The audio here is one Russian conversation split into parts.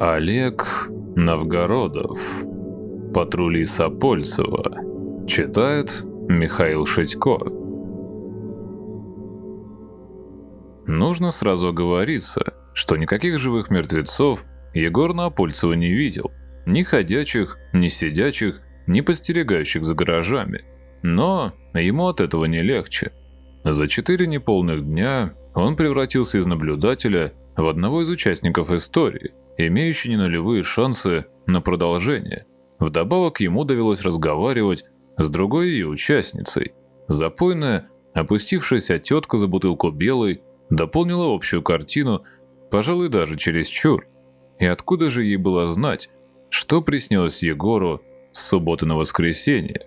Олег Новгородов. Патрули Сапольцева. Читает Михаил Шитько. Нужно сразу оговориться, что никаких живых мертвецов Егор Напольцева не видел. Ни ходячих, ни сидячих, ни подстерегающих за гаражами. Но ему от этого не легче. За четыре неполных дня он превратился из наблюдателя в одного из участников истории – имеющий не нулевые шансы на продолжение. Вдобавок ему довелось разговаривать с другой ее участницей. Запойная, опустившаяся тетка за бутылку белой дополнила общую картину, пожалуй, даже чересчур. И откуда же ей было знать, что приснилось Егору с субботы на воскресенье?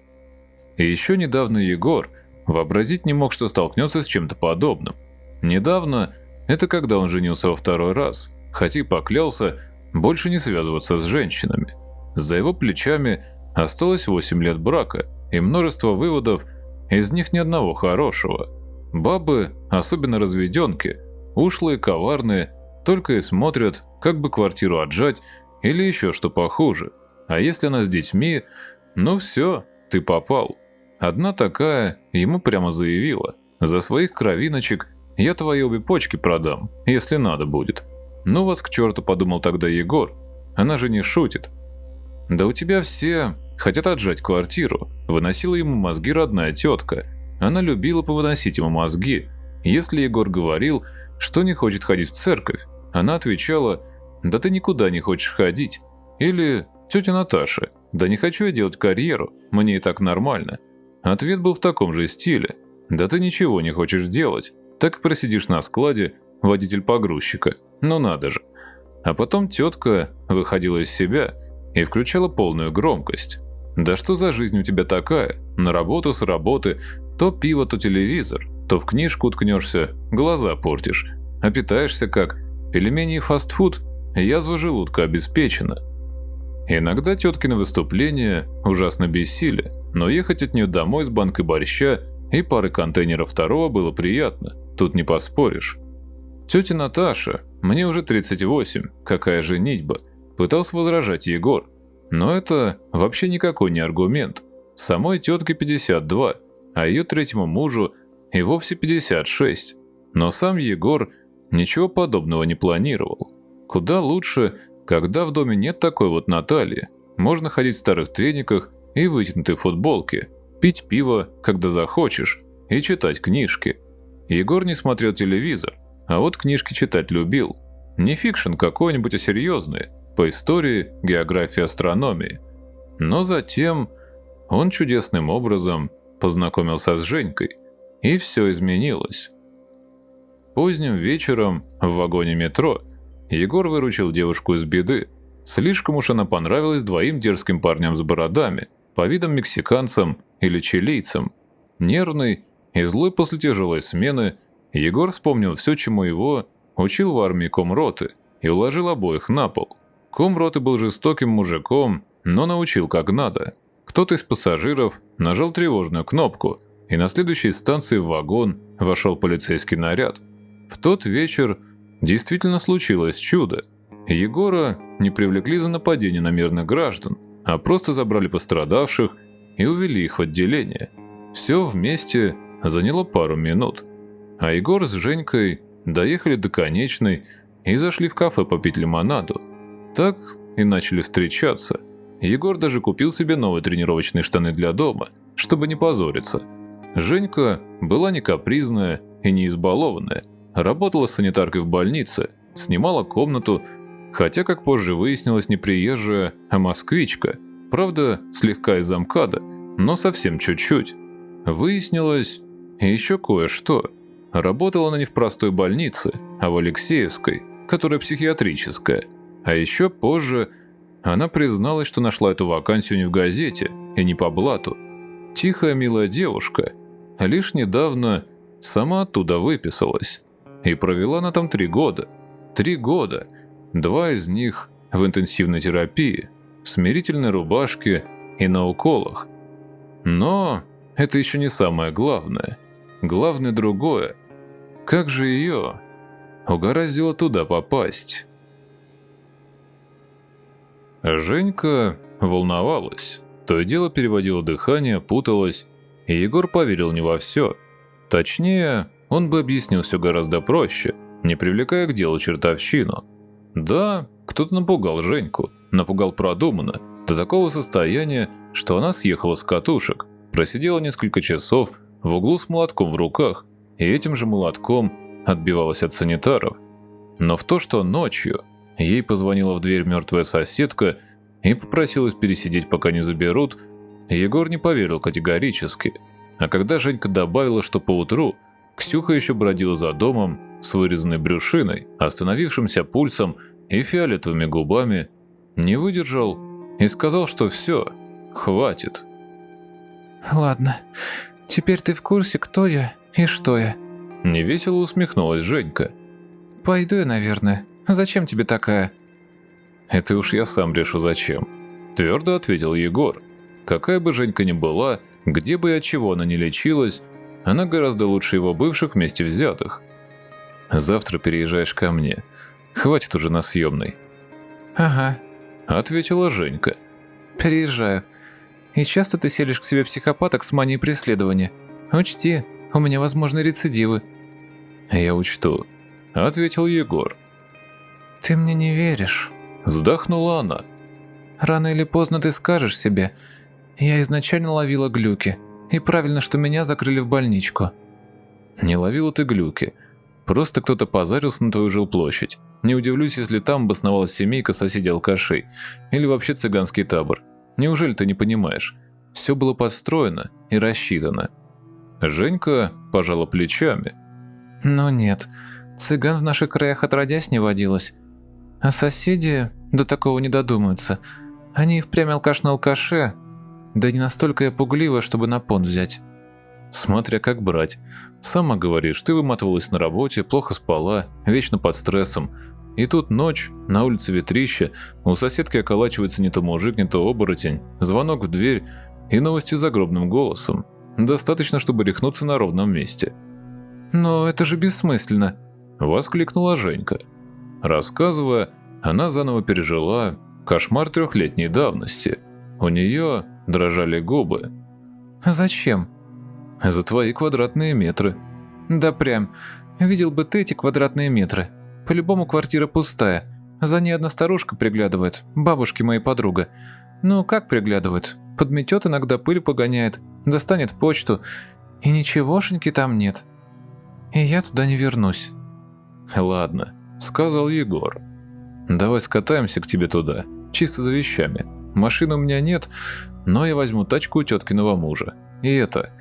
И еще недавно Егор вообразить не мог, что столкнется с чем-то подобным. Недавно – это когда он женился во второй раз – хотя и поклялся больше не связываться с женщинами. За его плечами осталось 8 лет брака и множество выводов, из них ни одного хорошего. Бабы, особенно разведенки, ушлые, коварные, только и смотрят, как бы квартиру отжать или еще что похуже. А если она с детьми, ну все, ты попал. Одна такая ему прямо заявила, за своих кровиночек я твои обе почки продам, если надо будет. «Ну вас к черту», — подумал тогда Егор. «Она же не шутит». «Да у тебя все хотят отжать квартиру», — выносила ему мозги родная тетка. Она любила повыносить ему мозги. Если Егор говорил, что не хочет ходить в церковь, она отвечала «Да ты никуда не хочешь ходить». Или «Тетя Наташа, да не хочу я делать карьеру, мне и так нормально». Ответ был в таком же стиле «Да ты ничего не хочешь делать, так и просидишь на складе, водитель погрузчика». Ну надо же. А потом тетка выходила из себя и включала полную громкость. Да что за жизнь у тебя такая? На работу с работы, то пиво, то телевизор, то в книжку уткнешься, глаза портишь. А питаешься как? Пельмени и фастфуд? Язва желудка обеспечена. Иногда теткины выступления ужасно бессили, но ехать от нее домой с банкой борща и пары контейнеров второго было приятно, тут не поспоришь. Тетя Наташа, мне уже 38, какая же нитьба, пытался возражать Егор. Но это вообще никакой не аргумент. Самой тетке 52, а ее третьему мужу и вовсе 56. Но сам Егор ничего подобного не планировал. Куда лучше, когда в доме нет такой вот Натальи. Можно ходить в старых трениках и вытянутой футболке, пить пиво, когда захочешь, и читать книжки. Егор не смотрел телевизор, а вот книжки читать любил. Не fiction какой-нибудь, а серьезные, по истории, географии, астрономии. Но затем он чудесным образом познакомился с Женькой, и все изменилось. Поздним вечером в вагоне метро Егор выручил девушку из беды. Слишком уж она понравилась двоим дерзким парням с бородами, по видам мексиканцам или чилийцам. Нервный и злой после тяжелой смены – Егор вспомнил все, чему его учил в армии комроты, и уложил обоих на пол. Комроты был жестоким мужиком, но научил как надо. Кто-то из пассажиров нажал тревожную кнопку, и на следующей станции в вагон вошел полицейский наряд. В тот вечер действительно случилось чудо. Егора не привлекли за нападение на мирных граждан, а просто забрали пострадавших и увели их в отделение. Все вместе заняло пару минут – а Егор с Женькой доехали до конечной и зашли в кафе попить лимонаду. Так и начали встречаться. Егор даже купил себе новые тренировочные штаны для дома, чтобы не позориться. Женька была не капризная и не избалованная, работала санитаркой в больнице, снимала комнату, хотя, как позже выяснилось, не приезжая, а москвичка. Правда, слегка из замкада, но совсем чуть-чуть. Выяснилось еще кое-что – Работала она не в простой больнице, а в Алексеевской, которая психиатрическая. А еще позже она призналась, что нашла эту вакансию не в газете и не по блату. Тихая милая девушка, лишь недавно сама оттуда выписалась. И провела она там три года. Три года. Два из них в интенсивной терапии, в смирительной рубашке и на уколах. Но это еще не самое главное. Главное другое. Как же ее угораздило туда попасть? Женька волновалась. То и дело переводила дыхание, путалась, и Егор поверил не во все. Точнее, он бы объяснил все гораздо проще, не привлекая к делу чертовщину. Да, кто-то напугал Женьку, напугал продуманно, до такого состояния, что она съехала с катушек, просидела несколько часов в углу с молотком в руках, и этим же молотком отбивалась от санитаров. Но в то, что ночью ей позвонила в дверь мертвая соседка и попросилась пересидеть, пока не заберут, Егор не поверил категорически. А когда Женька добавила, что поутру Ксюха еще бродила за домом с вырезанной брюшиной, остановившимся пульсом и фиолетовыми губами, не выдержал и сказал, что все, хватит. «Ладно, теперь ты в курсе, кто я и что я». Невесело усмехнулась Женька. «Пойду я, наверное. Зачем тебе такая?» «Это уж я сам решу, зачем», – твердо ответил Егор. Какая бы Женька ни была, где бы и от чего она ни лечилась, она гораздо лучше его бывших вместе взятых. «Завтра переезжаешь ко мне. Хватит уже на съемной». «Ага», – ответила Женька. «Переезжаю. И часто ты селишь к себе психопаток с манией преследования. Учти, у меня возможны рецидивы». «Я учту», – ответил Егор. «Ты мне не веришь», – вздохнула она. «Рано или поздно ты скажешь себе, я изначально ловила глюки, и правильно, что меня закрыли в больничку». «Не ловила ты глюки. Просто кто-то позарился на твою жилплощадь. Не удивлюсь, если там обосновалась семейка соседей-алкашей. Или вообще цыганский табор. Неужели ты не понимаешь? Все было построено и рассчитано». Женька пожала плечами. «Ну нет, цыган в наших краях отродясь не водилось. А соседи до такого не додумаются. Они и впрямь алкаш на алкаше, да не настолько я пуглива, чтобы на понт взять». Смотря как брать. Сама говоришь, ты выматывалась на работе, плохо спала, вечно под стрессом. И тут ночь, на улице ветрище, у соседки околачивается не то мужик, не то оборотень, звонок в дверь и новости загробным голосом. Достаточно, чтобы рехнуться на ровном месте. «Но это же бессмысленно!» – воскликнула Женька. Рассказывая, она заново пережила кошмар трехлетней давности. У нее дрожали губы. «Зачем?» За твои квадратные метры. Да прям. Видел бы ты эти квадратные метры. По-любому квартира пустая. За ней одна старушка приглядывает, бабушки моей подруга. Ну, как приглядывает? Подметет иногда пыль погоняет, достанет почту. И ничегошеньки там нет. И я туда не вернусь. Ладно, сказал Егор. Давай скатаемся к тебе туда, чисто за вещами. Машины у меня нет, но я возьму тачку у теткиного мужа. И это,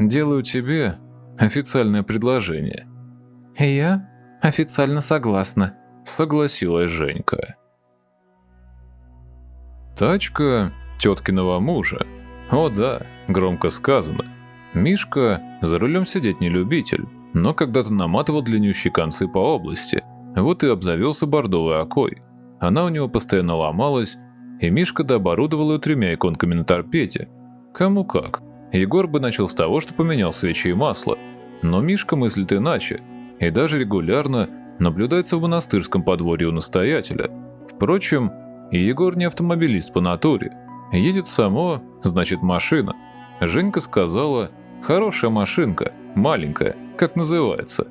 Делаю тебе официальное предложение». «Я официально согласна», — согласилась Женька. Тачка теткиного мужа. О да, громко сказано. Мишка за рулем сидеть не любитель, но когда-то наматывал длиннющие концы по области. Вот и обзавелся бордовой окой. Она у него постоянно ломалась, и Мишка дооборудовал ее тремя иконками на торпеде. Кому как. Егор бы начал с того, что поменял свечи и масло. Но Мишка мыслит иначе, и даже регулярно наблюдается в монастырском подворье у настоятеля. Впрочем, Егор не автомобилист по натуре. Едет само, значит машина. Женька сказала, хорошая машинка, маленькая, как называется.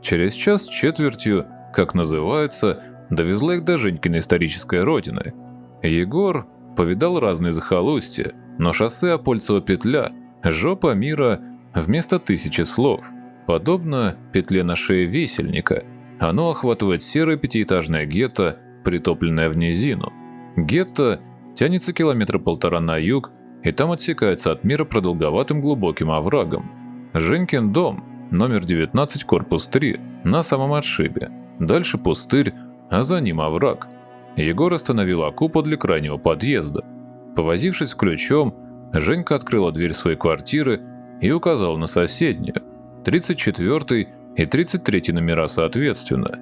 Через час с четвертью, как называется, довезла их до Женькиной исторической родины. Егор повидал разные захолустья, но шоссе Апольцева петля, жопа мира вместо тысячи слов. Подобно петле на шее висельника, оно охватывает серое пятиэтажное гетто, притопленное в низину. Гетто тянется километра полтора на юг, и там отсекается от мира продолговатым глубоким оврагом. Женькин дом, номер 19, корпус 3, на самом отшибе. Дальше пустырь, а за ним овраг. Егор остановил Аку подле крайнего подъезда. Повозившись ключом, Женька открыла дверь своей квартиры и указала на соседнюю, 34 и 33 номера соответственно.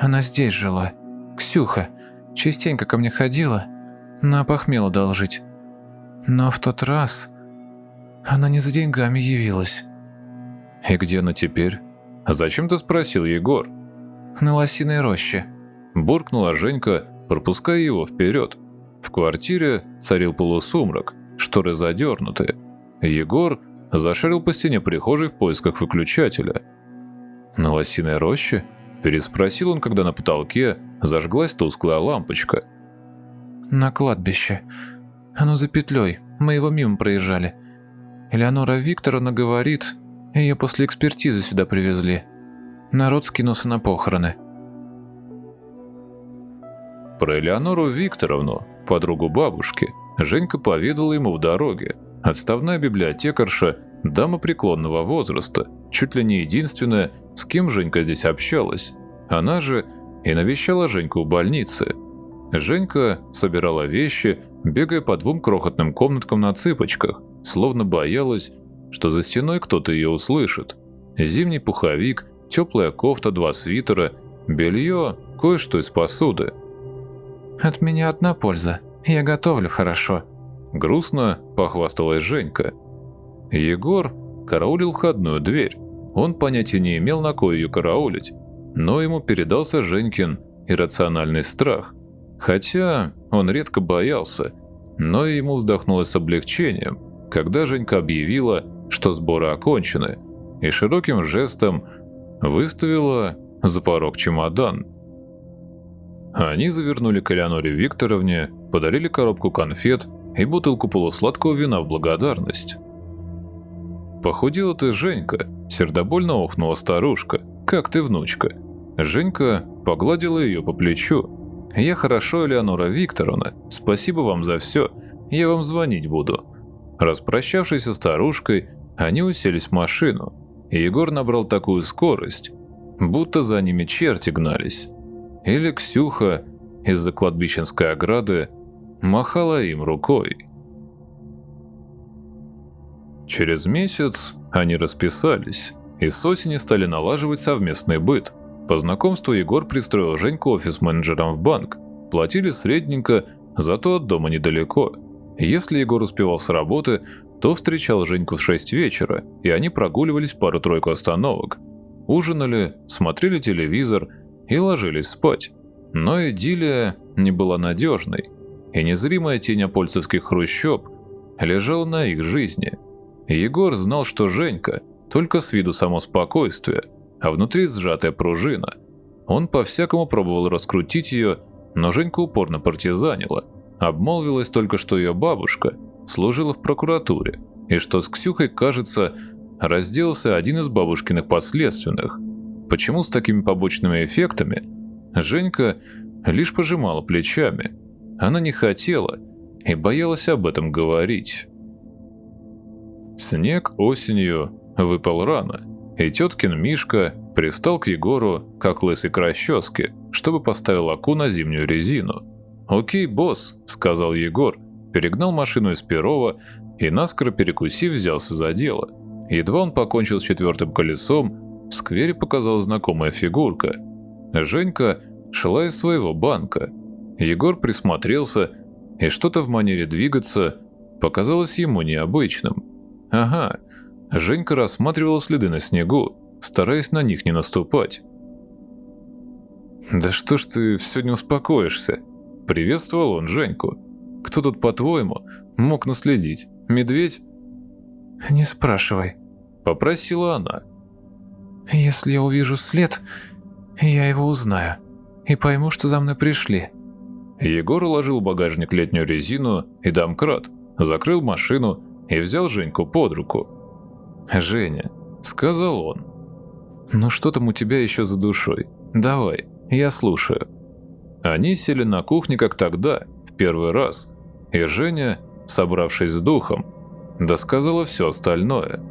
«Она здесь жила. Ксюха. Частенько ко мне ходила, но похмела должить. Но в тот раз она не за деньгами явилась». «И где она теперь?» «Зачем ты спросил, Егор?» «На лосиной роще», – буркнула Женька, пропуская его вперед. В квартире царил полусумрак, шторы задернуты. Егор зашарил по стене прихожей в поисках выключателя. «На лосиной роще?» – переспросил он, когда на потолке зажглась тусклая лампочка. «На кладбище. Оно за петлей. Мы его мимо проезжали. Элеонора Викторовна говорит, ее после экспертизы сюда привезли. Народ скинулся на похороны». Про Элеонору Викторовну, подругу бабушки, Женька поведала ему в дороге. Отставная библиотекарша, дама преклонного возраста, чуть ли не единственная, с кем Женька здесь общалась. Она же и навещала Женьку в больнице. Женька собирала вещи, бегая по двум крохотным комнаткам на цыпочках, словно боялась, что за стеной кто-то ее услышит. Зимний пуховик, теплая кофта, два свитера, белье, кое-что из посуды. «От меня одна польза. Я готовлю хорошо», — грустно похвасталась Женька. Егор караулил входную дверь. Он понятия не имел, на кое ее караулить, но ему передался Женькин иррациональный страх. Хотя он редко боялся, но ему вздохнулось с облегчением, когда Женька объявила, что сборы окончены, и широким жестом выставила за порог чемодан. Они завернули к Элеоноре Викторовне, подарили коробку конфет и бутылку полусладкого вина в благодарность. «Похудела ты, Женька», — сердобольно охнула старушка. «Как ты, внучка?» Женька погладила ее по плечу. «Я хорошо, Элеонора Викторовна. Спасибо вам за все. Я вам звонить буду». Распрощавшись со старушкой, они уселись в машину. И Егор набрал такую скорость, будто за ними черти гнались. Или Ксюха из-за кладбищенской ограды махала им рукой. Через месяц они расписались, и с осени стали налаживать совместный быт. По знакомству Егор пристроил Женьку офис-менеджером в банк. Платили средненько, зато от дома недалеко. Если Егор успевал с работы, то встречал Женьку в 6 вечера, и они прогуливались пару-тройку остановок. Ужинали, смотрели телевизор и ложились спать. Но идиллия не была надежной, и незримая тень апольцевских хрущоб лежала на их жизни – Егор знал, что Женька только с виду само спокойствие, а внутри сжатая пружина. Он по-всякому пробовал раскрутить ее, но Женька упорно партизанила. Обмолвилась только, что ее бабушка служила в прокуратуре, и что с Ксюхой, кажется, разделался один из бабушкиных последственных. Почему с такими побочными эффектами? Женька лишь пожимала плечами. Она не хотела и боялась об этом говорить. Снег осенью выпал рано, и теткин Мишка пристал к Егору, как лысый к расческе, чтобы поставил оку на зимнюю резину. «Окей, босс», — сказал Егор, перегнал машину из Перова и, наскоро перекусив, взялся за дело. Едва он покончил с четвертым колесом, в сквере показалась знакомая фигурка. Женька шла из своего банка. Егор присмотрелся, и что-то в манере двигаться показалось ему необычным. Ага, Женька рассматривала следы на снегу, стараясь на них не наступать. «Да что ж ты все не успокоишься?» Приветствовал он Женьку. «Кто тут, по-твоему, мог наследить? Медведь?» «Не спрашивай», — попросила она. «Если я увижу след, я его узнаю и пойму, что за мной пришли». Егор уложил в багажник летнюю резину и домкрат, закрыл машину и взял Женьку под руку. «Женя», — сказал он, — «ну что там у тебя еще за душой? Давай, я слушаю». Они сели на кухне, как тогда, в первый раз, и Женя, собравшись с духом, досказала все остальное.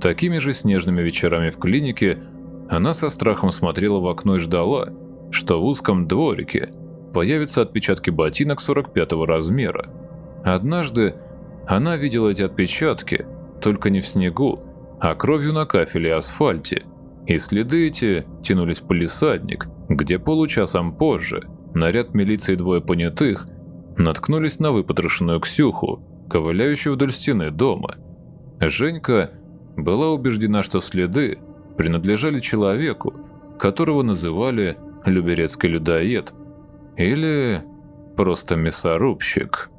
Такими же снежными вечерами в клинике она со страхом смотрела в окно и ждала, что в узком дворике появятся отпечатки ботинок 45 размера. Однажды она видела эти отпечатки, только не в снегу, а кровью на кафеле и асфальте. И следы эти тянулись в полисадник, где получасом позже наряд милиции двое понятых наткнулись на выпотрошенную Ксюху, ковыляющую вдоль стены дома. Женька была убеждена, что следы принадлежали человеку, которого называли «люберецкий людоед» или просто мясорубщик.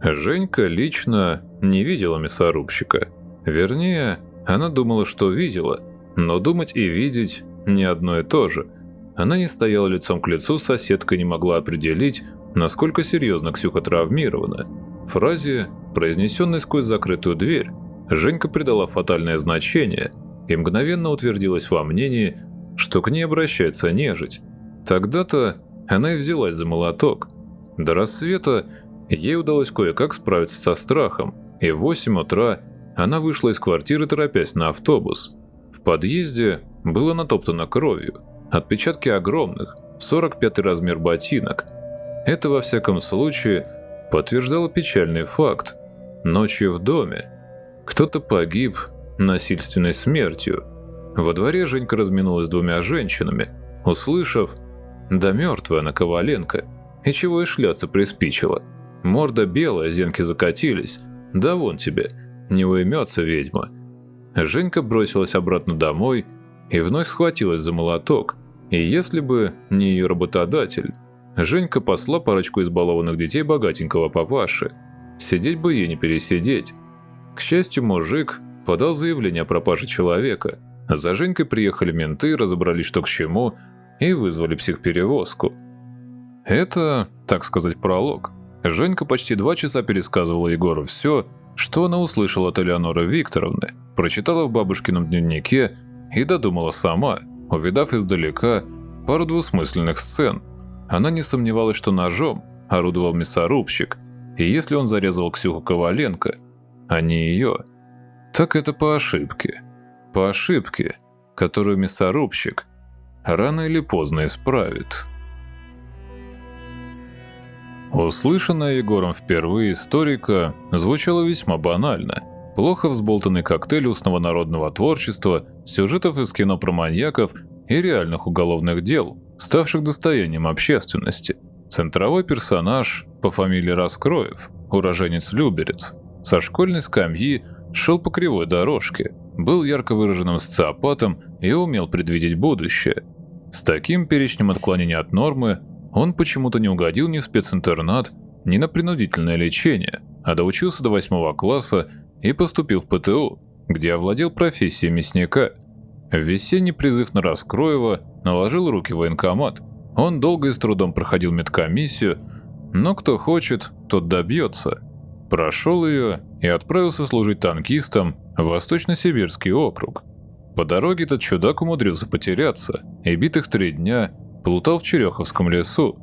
Женька лично не видела мясорубщика. Вернее, она думала, что видела, но думать и видеть не одно и то же. Она не стояла лицом к лицу, соседка не могла определить, насколько серьезно Ксюха травмирована. Фразе, произнесенной сквозь закрытую дверь, Женька придала фатальное значение и мгновенно утвердилась во мнении, что к ней обращается нежить. Тогда-то она и взялась за молоток. До рассвета ей удалось кое-как справиться со страхом, и в 8 утра она вышла из квартиры, торопясь на автобус. В подъезде было натоптано кровью, отпечатки огромных, 45 размер ботинок. Это, во всяком случае, подтверждало печальный факт. Ночью в доме кто-то погиб насильственной смертью. Во дворе Женька разминулась с двумя женщинами, услышав «Да мертвая она Коваленко», и чего и шляться приспичило. Морда белая, зенки закатились. Да вон тебе, не уймется ведьма. Женька бросилась обратно домой и вновь схватилась за молоток. И если бы не ее работодатель, Женька посла парочку избалованных детей богатенького папаши. Сидеть бы ей не пересидеть. К счастью, мужик подал заявление о пропаже человека. За Женькой приехали менты, разобрались что к чему и вызвали психперевозку. Это, так сказать, пролог. Женька почти два часа пересказывала Егору все, что она услышала от Элеоноры Викторовны, прочитала в бабушкином дневнике и додумала сама, увидав издалека пару двусмысленных сцен. Она не сомневалась, что ножом орудовал мясорубщик, и если он зарезал Ксюху Коваленко, а не ее, так это по ошибке. По ошибке, которую мясорубщик рано или поздно исправит. Услышанная Егором впервые историка звучала весьма банально. Плохо взболтанный коктейль устного народного творчества, сюжетов из кино про маньяков и реальных уголовных дел, ставших достоянием общественности. Центровой персонаж по фамилии Раскроев, уроженец Люберец, со школьной скамьи шел по кривой дорожке, был ярко выраженным социопатом и умел предвидеть будущее. С таким перечнем отклонений от нормы он почему-то не угодил ни в специнтернат, ни на принудительное лечение, а доучился до восьмого класса и поступил в ПТУ, где овладел профессией мясника. В весенний призыв на Раскроева наложил руки военкомат. Он долго и с трудом проходил медкомиссию, но кто хочет, тот добьется. Прошел ее и отправился служить танкистом в Восточно-Сибирский округ. По дороге этот чудак умудрился потеряться и битых три дня плутал в Череховском лесу.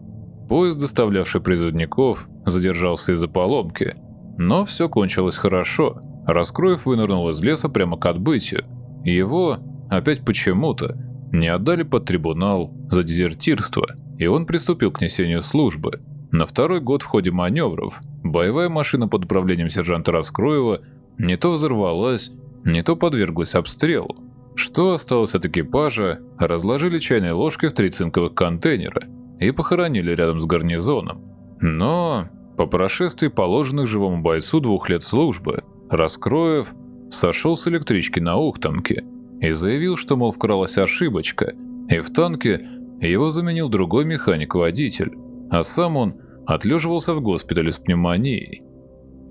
Поезд, доставлявший призывников, задержался из-за поломки. Но все кончилось хорошо. Раскроев вынырнул из леса прямо к отбытию. Его, опять почему-то, не отдали под трибунал за дезертирство, и он приступил к несению службы. На второй год в ходе маневров боевая машина под управлением сержанта Раскроева не то взорвалась, не то подверглась обстрелу. Что осталось от экипажа, разложили чайной ложкой в три цинковых контейнера и похоронили рядом с гарнизоном. Но по прошествии положенных живому бойцу двух лет службы, Раскроев сошел с электрички на Ухтомке и заявил, что, мол, вкралась ошибочка, и в танке его заменил другой механик-водитель, а сам он отлеживался в госпитале с пневмонией.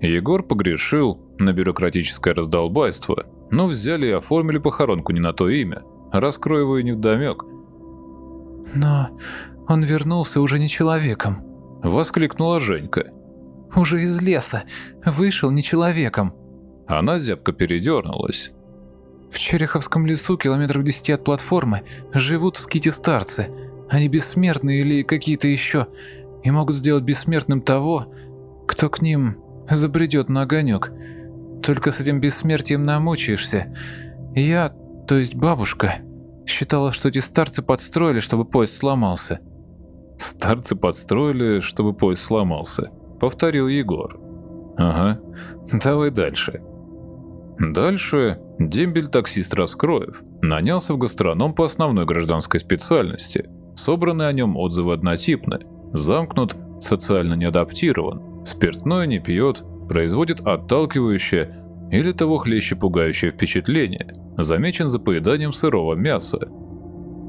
Егор погрешил на бюрократическое раздолбайство – но взяли и оформили похоронку не на то имя. Раскрою его и невдомек. «Но он вернулся уже не человеком», — воскликнула Женька. «Уже из леса. Вышел не человеком». Она зябко передернулась. «В Череховском лесу, километрах десяти от платформы, живут скити-старцы. Они бессмертные или какие-то еще, и могут сделать бессмертным того, кто к ним забредет на огонек. Только с этим бессмертием намучаешься. Я, то есть бабушка, считала, что эти старцы подстроили, чтобы поезд сломался. Старцы подстроили, чтобы поезд сломался, повторил Егор. Ага, давай дальше. Дальше дембель-таксист Раскроев нанялся в гастроном по основной гражданской специальности. Собранные о нем отзывы однотипны. Замкнут, социально не адаптирован, спиртное не пьет, производит отталкивающее или того хлеще пугающее впечатление, замечен за поеданием сырого мяса.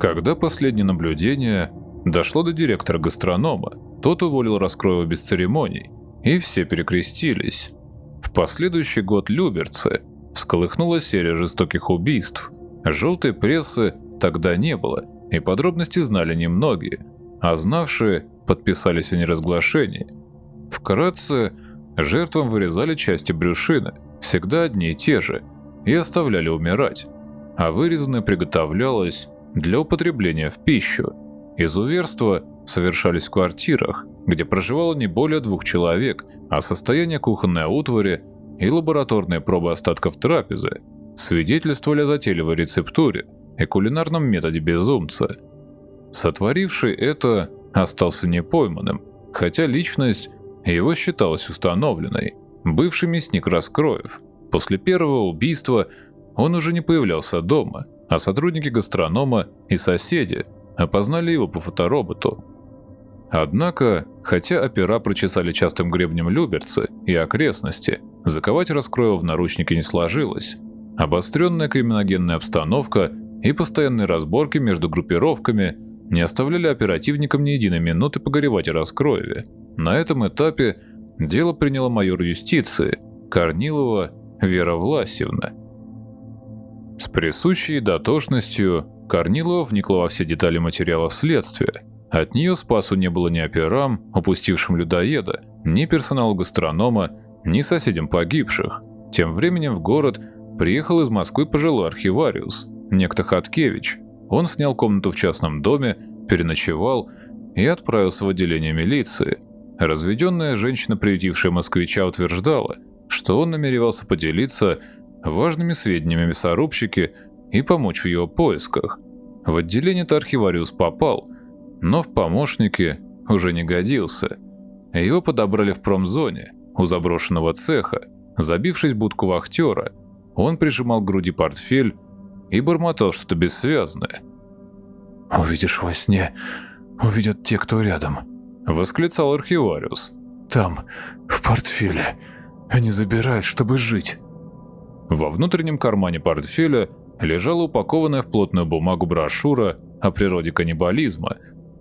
Когда последнее наблюдение дошло до директора гастронома. Тот уволил Раскроева без церемоний, и все перекрестились. В последующий год Люберцы всколыхнула серия жестоких убийств. Желтой прессы тогда не было, и подробности знали немногие, а знавшие подписались о неразглашении. Вкратце, жертвам вырезали части брюшины, всегда одни и те же, и оставляли умирать, а вырезанное приготовлялось для употребления в пищу. Изуверства совершались в квартирах, где проживало не более двух человек, а состояние кухонной утвари и лабораторные пробы остатков трапезы свидетельствовали о затейливой рецептуре и кулинарном методе безумца. Сотворивший это остался непойманным, хотя личность его считалась установленной. Бывший мясник Раскроев. После первого убийства он уже не появлялся дома, а сотрудники гастронома и соседи опознали его по фотороботу. Однако, хотя опера прочесали частым гребнем Люберцы и окрестности, заковать Раскроева в наручники не сложилось. Обостренная криминогенная обстановка и постоянные разборки между группировками не оставляли оперативникам ни единой минуты погоревать о Раскроеве. На этом этапе дело приняла майор юстиции Корнилова Вера Власьевна. С присущей дотошностью Корнилова вникла во все детали материалов следствия. От нее спасу не было ни операм, упустившим людоеда, ни персоналу гастронома, ни соседям погибших. Тем временем в город приехал из Москвы пожилой архивариус, некто Хаткевич. Он снял комнату в частном доме, переночевал и отправился в отделение милиции. Разведенная женщина, приютившая москвича, утверждала, что он намеревался поделиться важными сведениями о сорубщике и помочь в его поисках. В отделение-то архивариус попал, но в помощники уже не годился. Его подобрали в промзоне, у заброшенного цеха. Забившись в будку вахтера, он прижимал к груди портфель и бормотал что-то бессвязное. «Увидишь во сне, увидят те, кто рядом», — восклицал архивариус. «Там, в портфеле, они забирают, чтобы жить». Во внутреннем кармане портфеля лежала упакованная в плотную бумагу брошюра о природе каннибализма,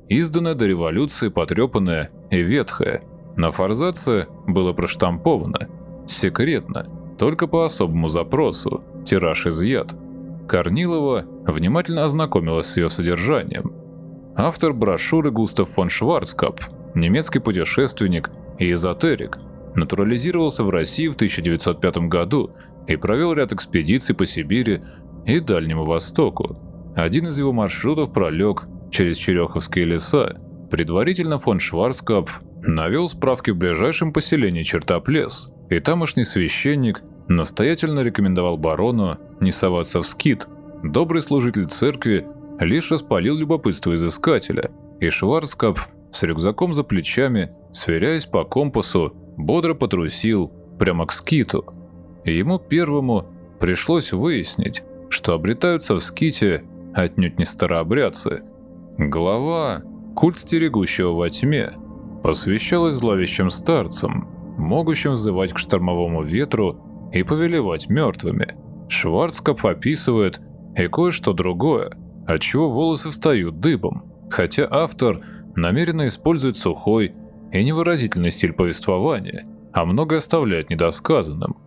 изданная до революции, потрепанная и ветхая. На форзаце было проштамповано «Секретно», только по особому запросу, тираж изъят. Корнилова внимательно ознакомилась с ее содержанием. Автор брошюры Густав фон Шварцкап, немецкий путешественник и эзотерик, натурализировался в России в 1905 году и провел ряд экспедиций по Сибири и Дальнему Востоку. Один из его маршрутов пролег через Череховские леса. Предварительно фон Шварцкопф навел справки в ближайшем поселении Чертоплес, и тамошний священник настоятельно рекомендовал барону не соваться в скит. Добрый служитель церкви лишь распалил любопытство изыскателя, и Шварцкопф с рюкзаком за плечами, сверяясь по компасу, бодро потрусил прямо к скиту. Ему первому пришлось выяснить, что обретаются в ските отнюдь не старообрядцы. Глава «Культ стерегущего во тьме» посвящалась зловещим старцам, могущим взывать к штормовому ветру и повелевать мертвыми. Шварцкопф описывает и кое-что другое, от чего волосы встают дыбом, хотя автор намеренно использует сухой и невыразительный стиль повествования, а многое оставляет недосказанным.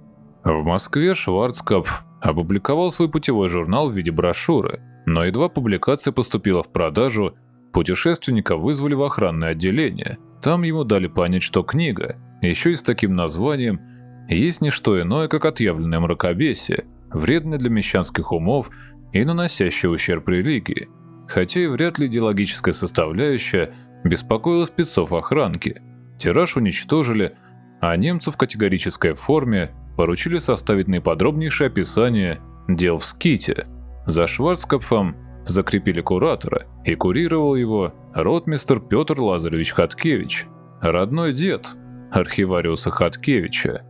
В Москве Шварцкопф опубликовал свой путевой журнал в виде брошюры, но едва публикация поступила в продажу, путешественника вызвали в охранное отделение. Там ему дали понять, что книга, еще и с таким названием, есть не что иное, как отъявленное мракобесие, вредное для мещанских умов и наносящее ущерб религии, хотя и вряд ли идеологическая составляющая беспокоила спецов охранки. Тираж уничтожили, а немцу в категорической форме поручили составить наиподробнейшее описание дел в Ските. За Шварцкопфом закрепили куратора, и курировал его ротмистр Петр Лазаревич Хаткевич, родной дед архивариуса Хаткевича.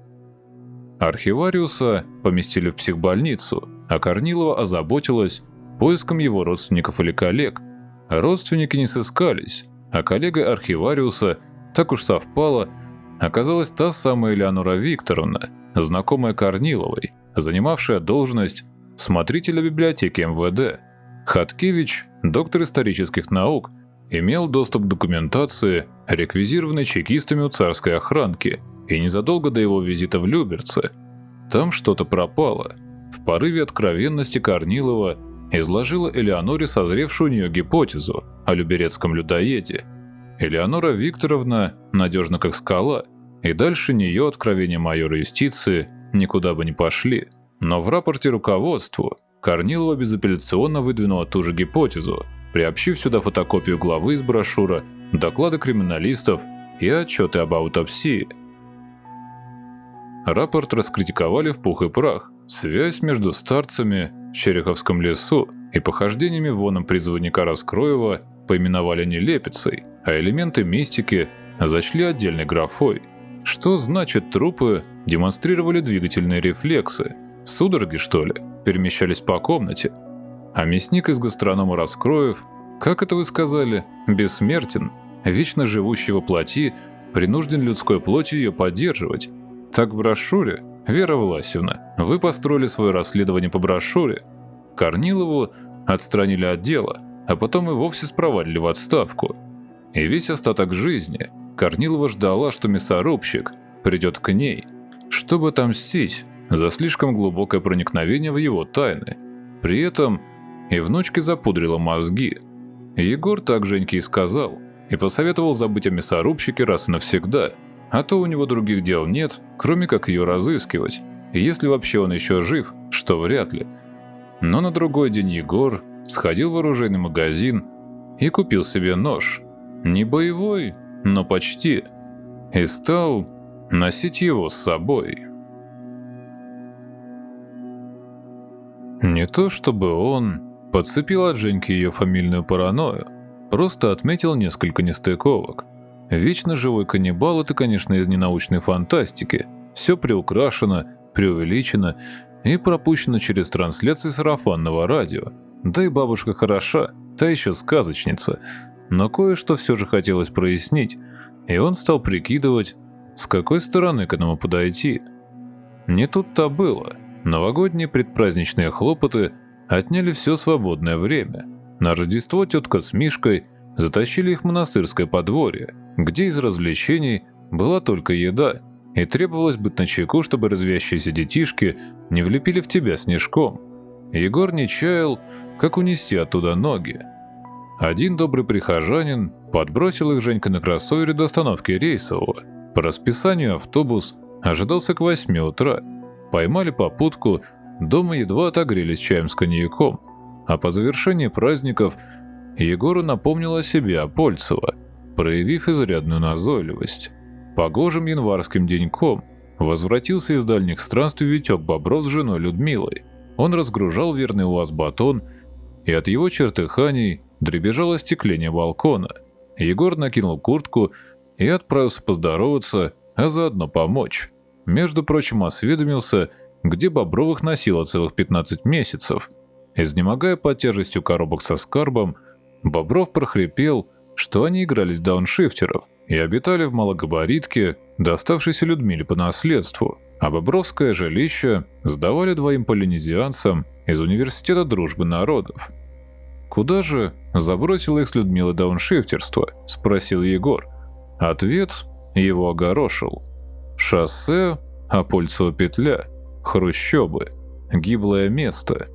Архивариуса поместили в психбольницу, а Корнилова озаботилась поиском его родственников или коллег. Родственники не сыскались, а коллегой архивариуса так уж совпало, оказалась та самая Элеонора Викторовна – знакомая Корниловой, занимавшая должность смотрителя библиотеки МВД. Хаткевич – доктор исторических наук имел доступ к документации, реквизированной чекистами у царской охранки, и незадолго до его визита в Люберцы там что-то пропало. В порыве откровенности Корнилова изложила Элеоноре созревшую у нее гипотезу о люберецком людоеде. Элеонора Викторовна надежна как скала, и дальше нее откровения майора юстиции никуда бы не пошли. Но в рапорте руководству Корнилова безапелляционно выдвинула ту же гипотезу, приобщив сюда фотокопию главы из брошюра, доклады криминалистов и отчеты об аутопсии. Рапорт раскритиковали в пух и прах. Связь между старцами в Череховском лесу и похождениями воном призывника Раскроева поименовали не лепицей, а элементы мистики зачли отдельной графой. Что значит трупы демонстрировали двигательные рефлексы? Судороги, что ли? Перемещались по комнате? А мясник из гастронома Раскроев, как это вы сказали, бессмертен, вечно живущий во плоти, принужден людской плотью ее поддерживать. Так в брошюре, Вера Власевна, вы построили свое расследование по брошюре. Корнилову отстранили от дела, а потом и вовсе спровадили в отставку. И весь остаток жизни Корнилова ждала, что мясорубщик придет к ней, чтобы отомстить за слишком глубокое проникновение в его тайны. При этом и внучке запудрила мозги. Егор так Женьке и сказал, и посоветовал забыть о мясорубщике раз и навсегда, а то у него других дел нет, кроме как ее разыскивать, если вообще он еще жив, что вряд ли. Но на другой день Егор сходил в оружейный магазин и купил себе нож. Не боевой, но почти. И стал носить его с собой. Не то чтобы он подцепил от Женьки ее фамильную паранойю, просто отметил несколько нестыковок. Вечно живой каннибал – это, конечно, из ненаучной фантастики. Все приукрашено, преувеличено и пропущено через трансляции сарафанного радио. Да и бабушка хороша, та еще сказочница. Но кое-что все же хотелось прояснить, и он стал прикидывать, с какой стороны к этому подойти. Не тут-то было – Новогодние предпраздничные хлопоты отняли все свободное время. На Рождество тетка с Мишкой затащили их в монастырское подворье, где из развлечений была только еда, и требовалось быть начеку, чтобы развящиеся детишки не влепили в тебя снежком. Егор не чаял, как унести оттуда ноги. Один добрый прихожанин подбросил их Женька на кроссовере до остановки рейсового. По расписанию автобус ожидался к 8 утра – поймали попутку, дома едва отогрелись чаем с коньяком. А по завершении праздников Егору напомнил о себе Апольцева, проявив изрядную назойливость. Погожим январским деньком возвратился из дальних странствий Витек Бобров с женой Людмилой. Он разгружал верный УАЗ-батон, и от его чертыханий дребезжало стекление балкона. Егор накинул куртку и отправился поздороваться, а заодно помочь. Между прочим, осведомился, где Бобровых носило целых 15 месяцев. Изнемогая под тяжестью коробок со скарбом, Бобров прохрипел, что они игрались дауншифтеров и обитали в малогабаритке, доставшейся Людмиле по наследству, а Бобровское жилище сдавали двоим полинезианцам из Университета дружбы народов. «Куда же забросила их с Людмилы дауншифтерство?» – спросил Егор. Ответ его огорошил – Шоссе, Апольцева петля, Хрущебы, гиблое место.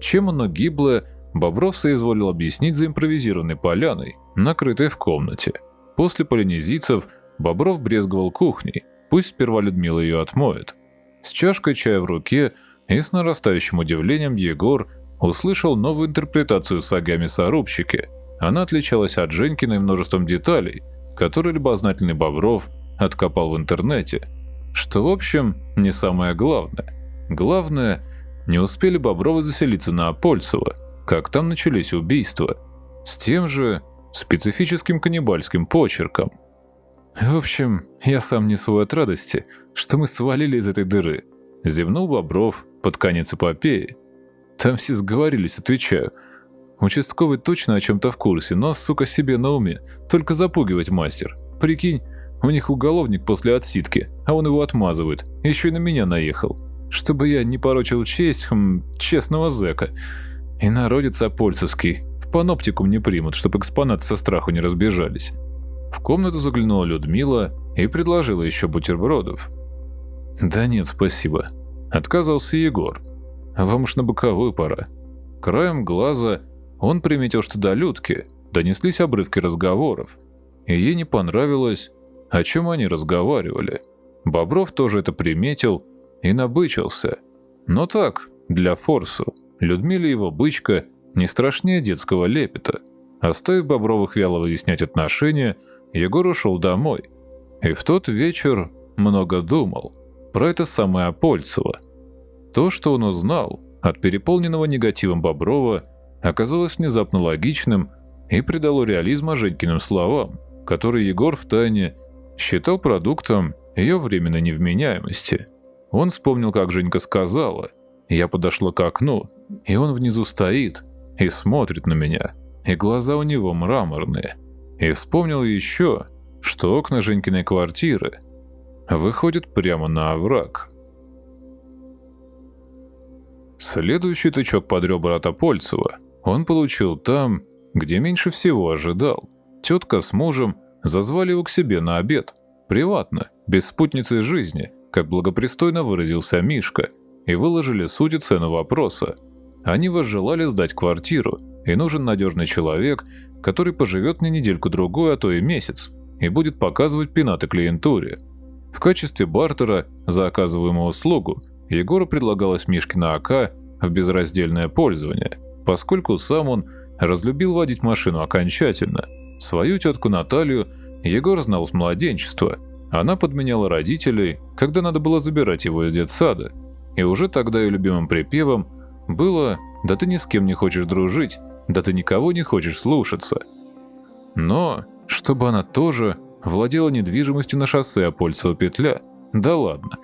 Чем оно гиблое, Бобров соизволил объяснить за импровизированной поляной, накрытой в комнате. После полинезийцев Бобров брезговал кухней, пусть сперва Людмила ее отмоет. С чашкой чая в руке и с нарастающим удивлением Егор услышал новую интерпретацию саги о мясорубщике. Она отличалась от Женькиной множеством деталей, которые любознательный Бобров откопал в интернете, что, в общем, не самое главное. Главное, не успели Бобровы заселиться на Апольцево, как там начались убийства, с тем же специфическим каннибальским почерком. В общем, я сам не свой от радости, что мы свалили из этой дыры. Зевнул Бобров под конец эпопеи. Там все сговорились, отвечаю. Участковый точно о чем-то в курсе, но, сука, себе на уме. Только запугивать мастер. Прикинь, у них уголовник после отсидки, а он его отмазывает. Еще и на меня наехал. Чтобы я не порочил честь хм, честного зэка. И народец Апольцевский в паноптикум не примут, чтобы экспонаты со страху не разбежались. В комнату заглянула Людмила и предложила еще бутербродов. «Да нет, спасибо», — отказался Егор. «Вам уж на боковую пора». Краем глаза он приметил, что до Людки донеслись обрывки разговоров, и ей не понравилось, о чем они разговаривали. Бобров тоже это приметил и набычился. Но так, для форсу, Людмиле его бычка не страшнее детского лепета. Оставив Бобровых вяло выяснять отношения, Егор ушел домой. И в тот вечер много думал про это самое Апольцево. То, что он узнал от переполненного негативом Боброва, оказалось внезапно логичным и придало реализма Женькиным словам, которые Егор втайне считал продуктом ее временной невменяемости. Он вспомнил, как Женька сказала. Я подошла к окну, и он внизу стоит и смотрит на меня, и глаза у него мраморные. И вспомнил еще, что окна Женькиной квартиры выходят прямо на овраг. Следующий тычок под ребра от он получил там, где меньше всего ожидал. Тетка с мужем зазвали его к себе на обед. Приватно, без спутницы жизни, как благопристойно выразился Мишка, и выложили суть и цену вопроса. Они возжелали сдать квартиру, и нужен надежный человек, который поживет не недельку-другую, а то и месяц, и будет показывать пенаты клиентуре. В качестве бартера за оказываемую услугу Егору предлагалось Мишкина АК в безраздельное пользование, поскольку сам он разлюбил водить машину окончательно. Свою тетку Наталью Егор знал с младенчества. Она подменяла родителей, когда надо было забирать его из детсада. И уже тогда ее любимым припевом было «Да ты ни с кем не хочешь дружить, да ты никого не хочешь слушаться». Но, чтобы она тоже владела недвижимостью на шоссе Апольцева петля, да ладно.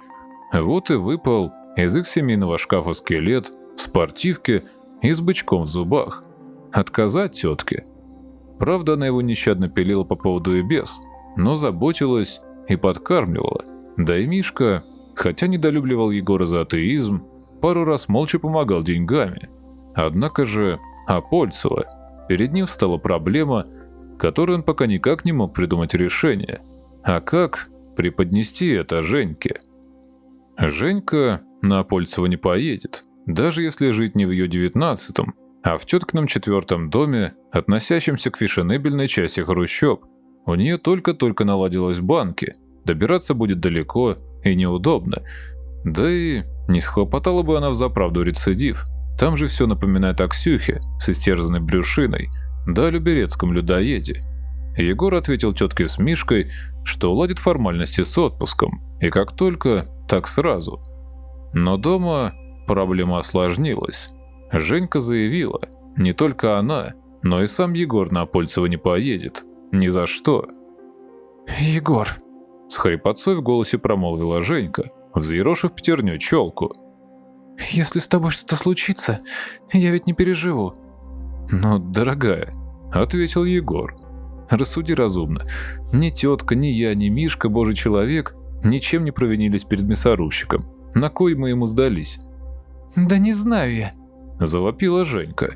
Вот и выпал из их семейного шкафа скелет, спортивки и с бычком в зубах. Отказать тетке. Правда, она его нещадно пилила по поводу и без, но заботилась и подкармливала. Да и Мишка, хотя недолюбливал Егора за атеизм, пару раз молча помогал деньгами. Однако же Апольцева перед ним встала проблема, которой он пока никак не мог придумать решение. А как преподнести это Женьке? Женька на Апольцева не поедет, даже если жить не в ее девятнадцатом, а в теткином четвертом доме, относящемся к фешенебельной части хрущоб. У нее только-только наладилась банки, добираться будет далеко и неудобно. Да и не схлопотала бы она взаправду рецидив. Там же все напоминает о Ксюхе с истерзанной брюшиной, да о люберецком людоеде. Егор ответил тетке с Мишкой, что уладит формальности с отпуском, и как только, так сразу. Но дома проблема осложнилась. Женька заявила, не только она, но и сам Егор на Апольцева не поедет. Ни за что. «Егор», — с хрипотцой в голосе промолвила Женька, взъерошив пятерню челку. «Если с тобой что-то случится, я ведь не переживу». «Ну, дорогая», — ответил Егор. «Рассуди разумно. Ни тетка, ни я, ни Мишка, божий человек, ничем не провинились перед мясорубщиком. На кой мы ему сдались?» «Да не знаю я», Завопила Женька.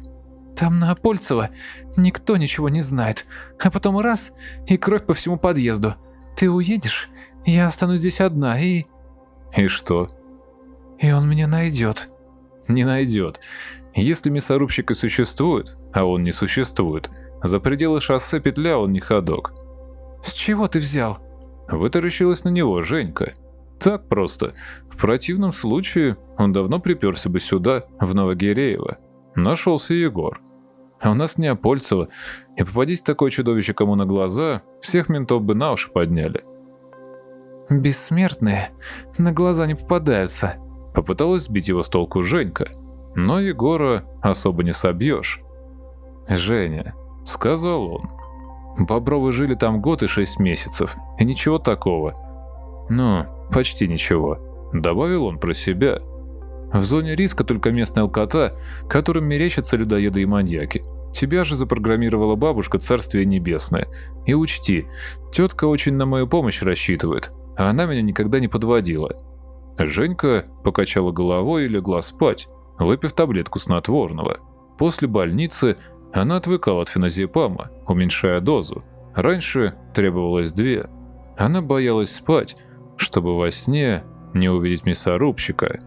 Там на Апольцево никто ничего не знает. А потом раз, и кровь по всему подъезду. Ты уедешь, я останусь здесь одна, и... И что? И он меня найдет. Не найдет. Если мясорубщик и существует, а он не существует, за пределы шоссе петля он не ходок. С чего ты взял? Вытаращилась на него Женька. Так просто. В противном случае он давно приперся бы сюда, в Новогиреево. Нашелся Егор. А у нас не Апольцево, и попадись такое чудовище кому на глаза, всех ментов бы на уши подняли. «Бессмертные на глаза не попадаются», — попыталась сбить его с толку Женька. Но Егора особо не собьешь. «Женя», — сказал он, — «Бобровы жили там год и шесть месяцев, и ничего такого. Ну, почти ничего. Добавил он про себя. В зоне риска только местная алкота, которым мерещатся людоеды и маньяки. Тебя же запрограммировала бабушка Царствие Небесное. И учти, тетка очень на мою помощь рассчитывает, а она меня никогда не подводила. Женька покачала головой и легла спать, выпив таблетку снотворного. После больницы Она отвыкала от феназепама, уменьшая дозу. Раньше требовалось две. Она боялась спать, чтобы во сне не увидеть мясорубщика.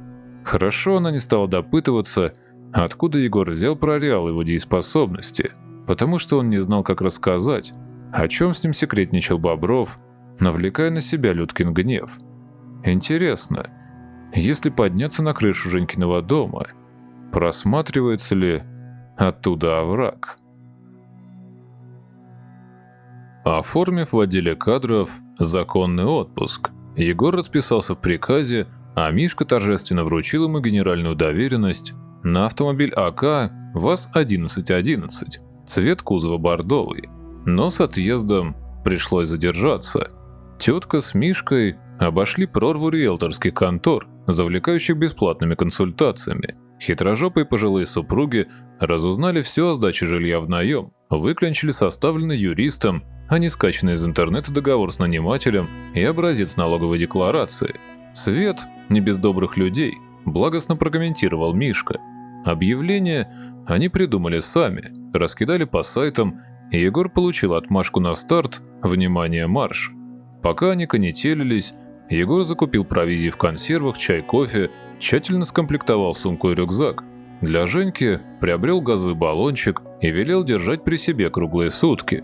Хорошо она не стала допытываться, откуда Егор взял про Реал его дееспособности, потому что он не знал, как рассказать, о чем с ним секретничал Бобров, навлекая на себя Людкин гнев. Интересно, если подняться на крышу Женькиного дома, просматривается ли оттуда овраг? Оформив в отделе кадров законный отпуск, Егор расписался в приказе, а Мишка торжественно вручил ему генеральную доверенность на автомобиль АК ВАЗ-1111, цвет кузова бордовый. Но с отъездом пришлось задержаться. Тетка с Мишкой обошли прорву риэлторских контор, завлекающих бесплатными консультациями. Хитрожопые пожилые супруги разузнали все о сдаче жилья в наем, выклянчили составленный юристом, а не скачанный из интернета договор с нанимателем и образец налоговой декларации. Свет, не без добрых людей, благостно прокомментировал Мишка. Объявление они придумали сами, раскидали по сайтам, и Егор получил отмашку на старт «Внимание, марш!». Пока они конетелились, Егор закупил провизии в консервах, чай, кофе, тщательно скомплектовал сумку и рюкзак. Для Женьки приобрел газовый баллончик и велел держать при себе круглые сутки.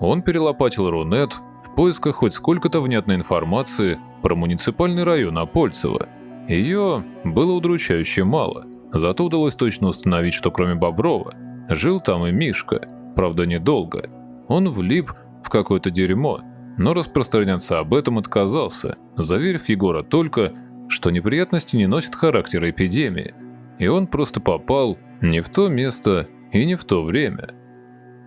Он перелопатил Рунет в поисках хоть сколько-то внятной информации про муниципальный район Апольцево. Ее было удручающе мало, зато удалось точно установить, что кроме Боброва, жил там и Мишка, правда недолго. Он влип в какое-то дерьмо, но распространяться об этом отказался, заверив Егора только, что неприятности не носят характера эпидемии, и он просто попал не в то место и не в то время.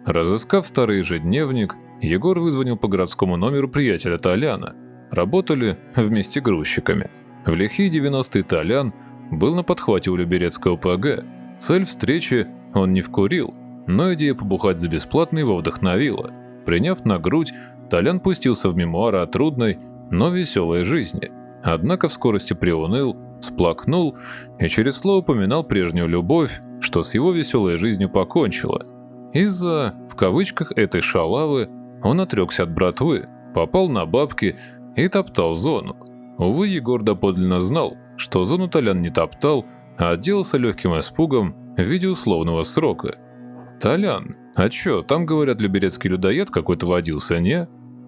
Разыскав старый ежедневник, Егор вызвонил по городскому номеру приятеля Толяна. Работали вместе грузчиками. В лихие 90-е Толян был на подхвате у Люберецкого ПГ. Цель встречи он не вкурил, но идея побухать за бесплатно его вдохновила. Приняв на грудь, Толян пустился в мемуары о трудной, но веселой жизни. Однако в скорости приуныл, сплакнул и через слово упоминал прежнюю любовь, что с его веселой жизнью покончила. Из-за, в кавычках, этой шалавы он отрекся от братвы, попал на бабки и топтал зону. Увы, Егор доподлинно знал, что зону Толян не топтал, а отделался легким испугом в виде условного срока. «Толян, а чё, там, говорят, люберецкий людоед какой-то водился, не?»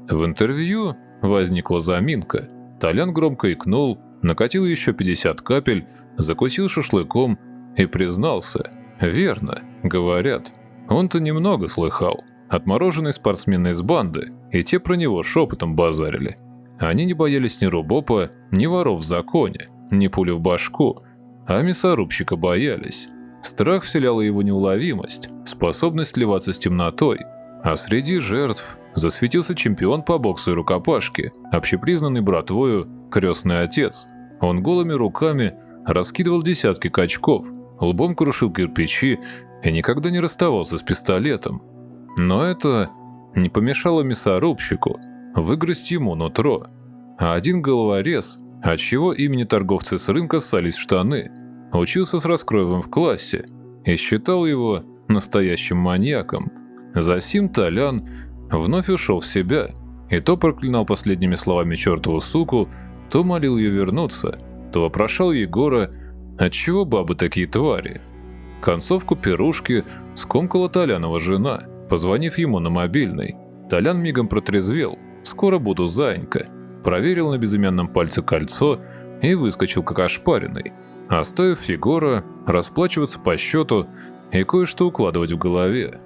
В интервью возникла заминка. Толян громко икнул, накатил еще 50 капель, закусил шашлыком и признался. «Верно, говорят. Он-то немного слыхал. Отмороженный спортсмен из банды, и те про него шепотом базарили. Они не боялись ни рубопа, ни воров в законе, ни пули в башку, а мясорубщика боялись. Страх вселяла его неуловимость, способность сливаться с темнотой, а среди жертв засветился чемпион по боксу и рукопашке, общепризнанный братвою крестный отец. Он голыми руками раскидывал десятки качков, лбом крушил кирпичи и никогда не расставался с пистолетом. Но это не помешало мясорубщику выгрызть ему нутро. А один головорез, отчего имени торговцы с рынка ссались штаны, учился с Раскроевым в классе и считал его настоящим маньяком. Засим Толян вновь ушел в себя и то проклинал последними словами чертову суку, то молил ее вернуться, то вопрошал Егора, отчего бабы такие твари. Концовку пирушки скомкала Толянова жена, позвонив ему на мобильный. Толян мигом протрезвел, скоро буду заинька. Проверил на безымянном пальце кольцо и выскочил как ошпаренный, оставив Фигора расплачиваться по счету и кое-что укладывать в голове.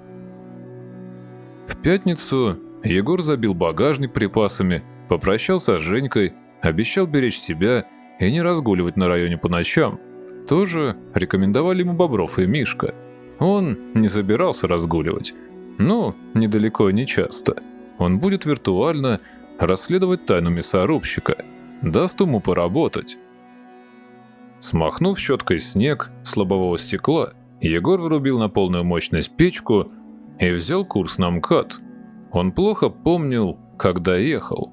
В пятницу Егор забил багажник припасами, попрощался с Женькой, обещал беречь себя и не разгуливать на районе по ночам. Тоже рекомендовали ему Бобров и Мишка. Он не собирался разгуливать. Ну, недалеко и не часто. Он будет виртуально расследовать тайну мясорубщика. Даст ему поработать. Смахнув щеткой снег с лобового стекла, Егор врубил на полную мощность печку и взял курс на МКАД. Он плохо помнил, когда ехал.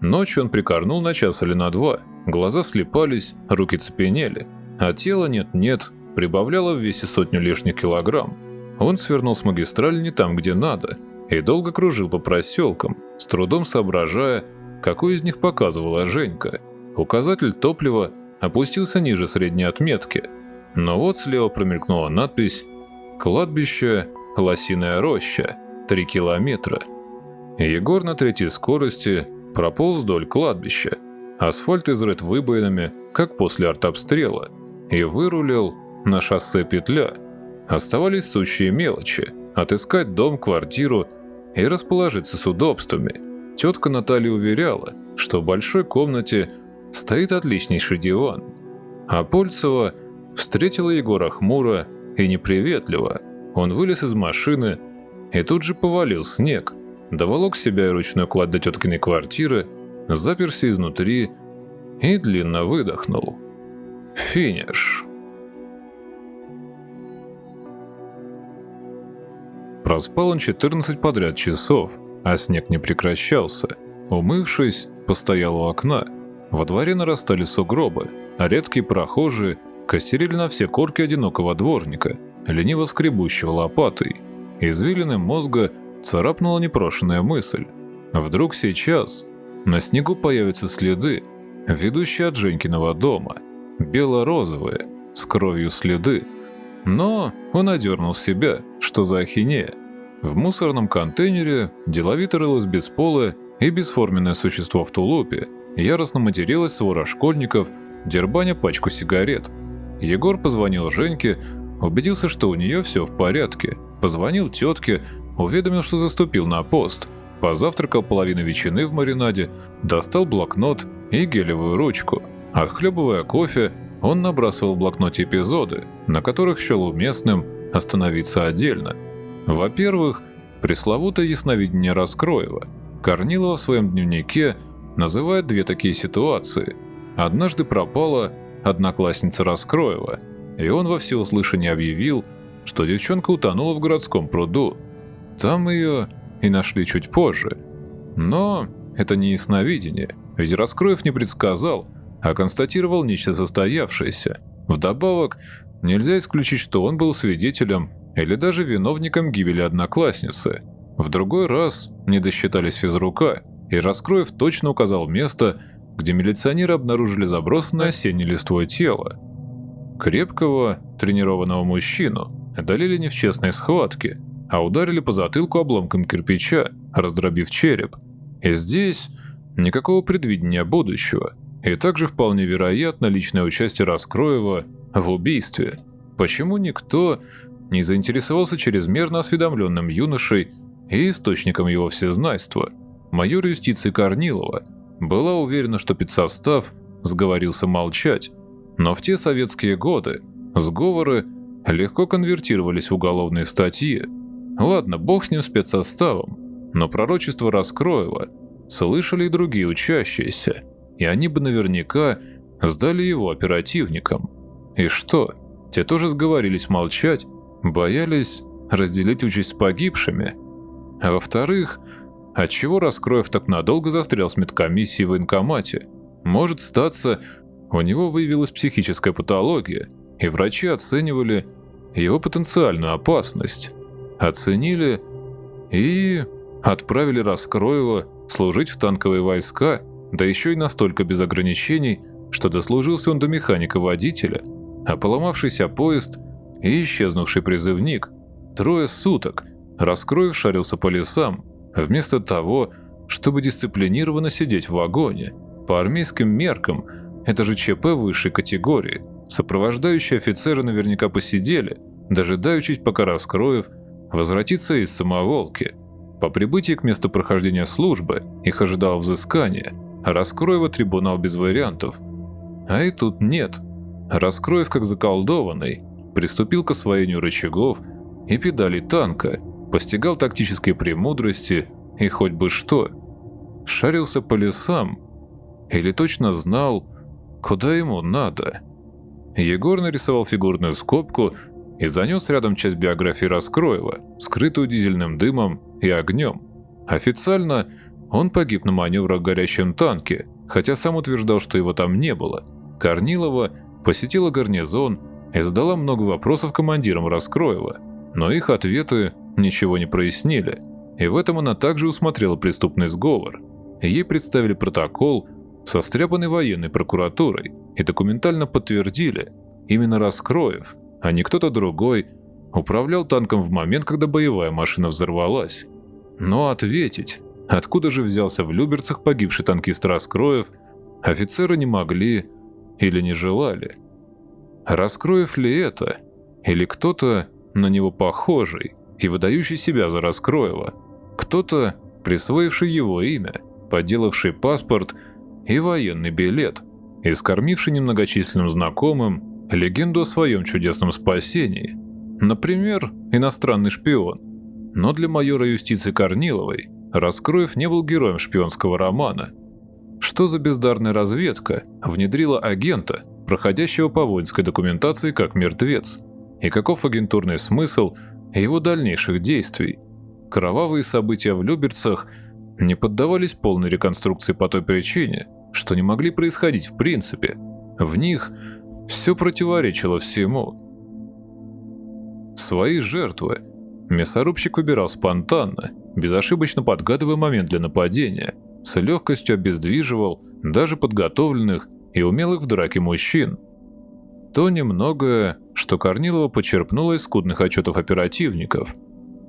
Ночью он прикорнул на час или на два, глаза слипались, руки цепенели, а тело нет-нет, прибавляло в весе сотню лишних килограмм. Он свернул с магистрали не там, где надо, и долго кружил по проселкам, с трудом соображая, какой из них показывала Женька. Указатель топлива опустился ниже средней отметки, но вот слева промелькнула надпись «Кладбище Лосиная роща, 3 километра». Егор на третьей скорости прополз вдоль кладбища. Асфальт изрыт выбоинами, как после артобстрела, и вырулил на шоссе петля. Оставались сущие мелочи – отыскать дом, квартиру и расположиться с удобствами. Тетка Наталья уверяла, что в большой комнате стоит отличнейший диван. А Польцева встретила Егора хмуро и неприветливо. Он вылез из машины и тут же повалил снег – доволок себя и ручную кладь до теткиной квартиры, заперся изнутри и длинно выдохнул. Финиш. Проспал он 14 подряд часов, а снег не прекращался. Умывшись, постоял у окна. Во дворе нарастали сугробы, а редкие прохожие костерили на все корки одинокого дворника, лениво скребущего лопатой. Извилины мозга – царапнула непрошенная мысль. Вдруг сейчас на снегу появятся следы, ведущие от Женькиного дома, бело-розовые, с кровью следы. Но он одернул себя, что за ахинея. В мусорном контейнере деловито рылось бесполое и бесформенное существо в тулупе, яростно материлась свора школьников, дербаня пачку сигарет. Егор позвонил Женьке, убедился, что у нее все в порядке, позвонил тетке, уведомил, что заступил на пост, позавтракал половину ветчины в маринаде, достал блокнот и гелевую ручку. Отхлебывая кофе, он набрасывал в блокноте эпизоды, на которых счел уместным остановиться отдельно. Во-первых, пресловутое ясновидение Раскроева. Корнилова в своем дневнике называет две такие ситуации. Однажды пропала одноклассница Раскроева, и он во всеуслышание объявил, что девчонка утонула в городском пруду – там ее и нашли чуть позже. Но это не ясновидение, ведь Раскроев не предсказал, а констатировал нечто состоявшееся. Вдобавок, нельзя исключить, что он был свидетелем или даже виновником гибели одноклассницы. В другой раз не досчитались физрука, и Раскроев точно указал место, где милиционеры обнаружили забросанное осенней листвой тело. Крепкого, тренированного мужчину одолели не в честной схватке, а ударили по затылку обломком кирпича, раздробив череп. И здесь никакого предвидения будущего, и также вполне вероятно личное участие Раскроева в убийстве. Почему никто не заинтересовался чрезмерно осведомленным юношей и источником его всезнайства? Майор юстиции Корнилова была уверена, что спецсостав сговорился молчать, но в те советские годы сговоры легко конвертировались в уголовные статьи, Ладно, бог с ним спецсоставом, но пророчество Раскроева слышали и другие учащиеся, и они бы наверняка сдали его оперативникам. И что, те тоже сговорились молчать, боялись разделить участь с погибшими? А во-вторых, отчего Раскроев так надолго застрял с медкомиссией в военкомате? Может статься, у него выявилась психическая патология, и врачи оценивали его потенциальную опасность оценили и отправили Раскроева служить в танковые войска, да еще и настолько без ограничений, что дослужился он до механика-водителя, а поломавшийся поезд и исчезнувший призывник. Трое суток Раскроев шарился по лесам, вместо того, чтобы дисциплинированно сидеть в вагоне. По армейским меркам это же ЧП высшей категории. Сопровождающие офицеры наверняка посидели, дожидаючись, пока Раскроев возвратиться из самоволки. По прибытии к месту прохождения службы их ожидало взыскание, Раскроева трибунал без вариантов. А и тут нет. Раскроев, как заколдованный, приступил к освоению рычагов и педалей танка, постигал тактические премудрости и хоть бы что. Шарился по лесам или точно знал, куда ему надо. Егор нарисовал фигурную скобку и занес рядом часть биографии Раскроева, скрытую дизельным дымом и огнем. Официально он погиб на маневрах в горящем танке, хотя сам утверждал, что его там не было. Корнилова посетила гарнизон и задала много вопросов командирам Раскроева. но их ответы ничего не прояснили, и в этом она также усмотрела преступный сговор. Ей представили протокол, состряпанный военной прокуратурой, и документально подтвердили, именно Раскроев, а не кто-то другой, управлял танком в момент, когда боевая машина взорвалась. Но ответить, откуда же взялся в Люберцах погибший танкист Раскроев, офицеры не могли или не желали. Раскроев ли это? Или кто-то на него похожий и выдающий себя за Раскроева? Кто-то, присвоивший его имя, подделавший паспорт и военный билет, и скормивший немногочисленным знакомым легенду о своем чудесном спасении. Например, иностранный шпион. Но для майора юстиции Корниловой Раскроев не был героем шпионского романа. Что за бездарная разведка внедрила агента, проходящего по воинской документации как мертвец? И каков агентурный смысл его дальнейших действий? Кровавые события в Люберцах не поддавались полной реконструкции по той причине, что не могли происходить в принципе. В них все противоречило всему. Свои жертвы мясорубщик выбирал спонтанно, безошибочно подгадывая момент для нападения, с легкостью обездвиживал даже подготовленных и умелых в драке мужчин. То немногое, что Корнилова почерпнула из скудных отчетов оперативников.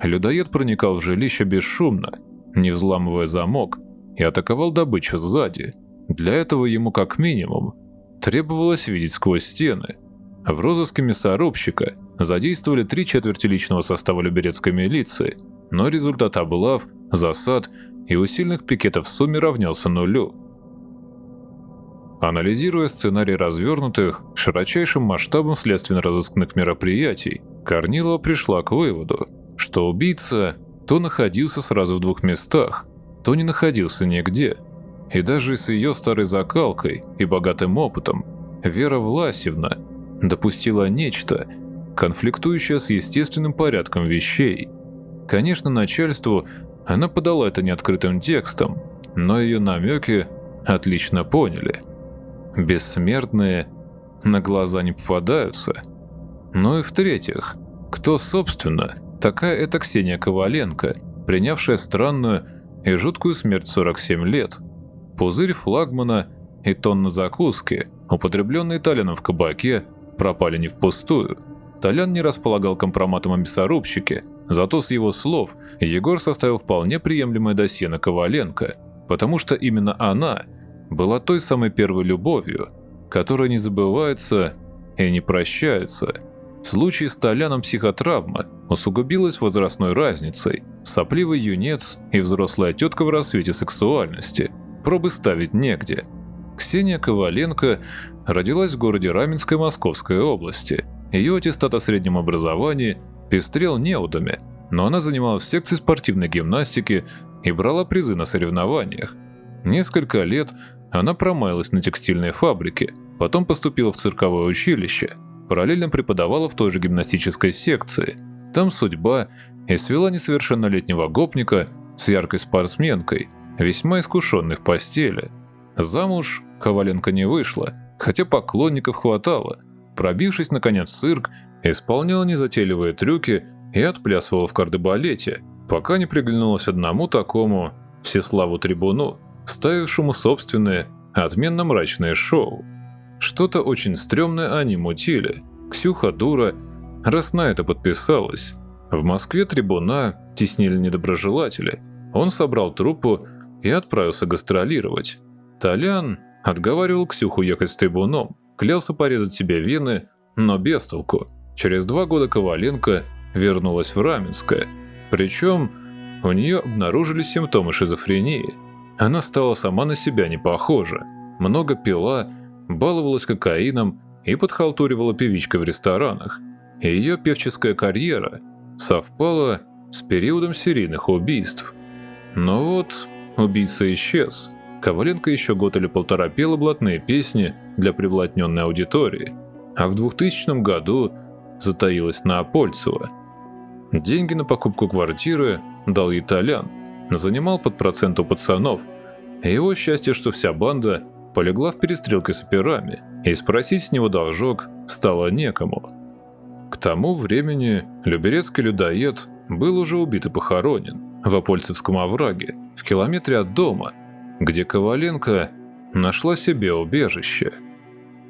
Людоед проникал в жилище бесшумно, не взламывая замок, и атаковал добычу сзади. Для этого ему как минимум требовалось видеть сквозь стены. В розыске мясорубщика задействовали три четверти личного состава люберецкой милиции, но результат облав, засад и усиленных пикетов в сумме равнялся нулю. Анализируя сценарий развернутых широчайшим масштабом следственно-розыскных мероприятий, Корнилова пришла к выводу, что убийца то находился сразу в двух местах, то не находился нигде. И даже с ее старой закалкой и богатым опытом Вера Власевна допустила нечто, конфликтующее с естественным порядком вещей. Конечно, начальству она подала это неоткрытым текстом, но ее намеки отлично поняли. Бессмертные на глаза не попадаются. Ну и в-третьих, кто, собственно, такая эта Ксения Коваленко, принявшая странную и жуткую смерть 47 лет? Пузырь флагмана и тонна закуски, употребленные Толяном в кабаке, пропали не впустую. Толян не располагал компроматом о мясорубщике, зато с его слов Егор составил вполне приемлемое досье на Коваленко, потому что именно она была той самой первой любовью, которая не забывается и не прощается. В случае с Толяном психотравма усугубилась возрастной разницей. Сопливый юнец и взрослая тетка в рассвете сексуальности. Пробы ставить негде. Ксения Коваленко родилась в городе Раменской Московской области. Ее аттестат о среднем образовании пестрел неудами, но она занималась в секции спортивной гимнастики и брала призы на соревнованиях. Несколько лет она промаялась на текстильной фабрике, потом поступила в цирковое училище, параллельно преподавала в той же гимнастической секции. Там судьба и свела несовершеннолетнего гопника с яркой спортсменкой, весьма искушенной в постели. Замуж Коваленко не вышла, хотя поклонников хватало. Пробившись наконец в цирк, исполняла незатейливые трюки и отплясывала в кардебалете, пока не приглянулась одному такому Всеславу Трибуну, ставившему собственные, отменно мрачные шоу. Что-то очень стрёмное они мутили. Ксюха дура, раз на это подписалась. В Москве трибуна теснили недоброжелатели. Он собрал труппу и отправился гастролировать. Толян отговаривал Ксюху ехать с трибуном, клялся порезать себе вены, но без толку. Через два года Коваленко вернулась в Раменское. Причем у нее обнаружили симптомы шизофрении – она стала сама на себя не похожа. Много пила, баловалась кокаином и подхалтуривала певичкой в ресторанах. Ее певческая карьера совпала с периодом серийных убийств. Но вот убийца исчез. Коваленко еще год или полтора пела блатные песни для приблотненной аудитории, а в 2000 году затаилась на Апольцево. Деньги на покупку квартиры дал Толян, занимал под процент у пацанов. его счастье, что вся банда полегла в перестрелке с операми, и спросить с него должок стало некому. К тому времени Люберецкий людоед был уже убит и похоронен в Апольцевском овраге, в километре от дома, где Коваленко нашла себе убежище.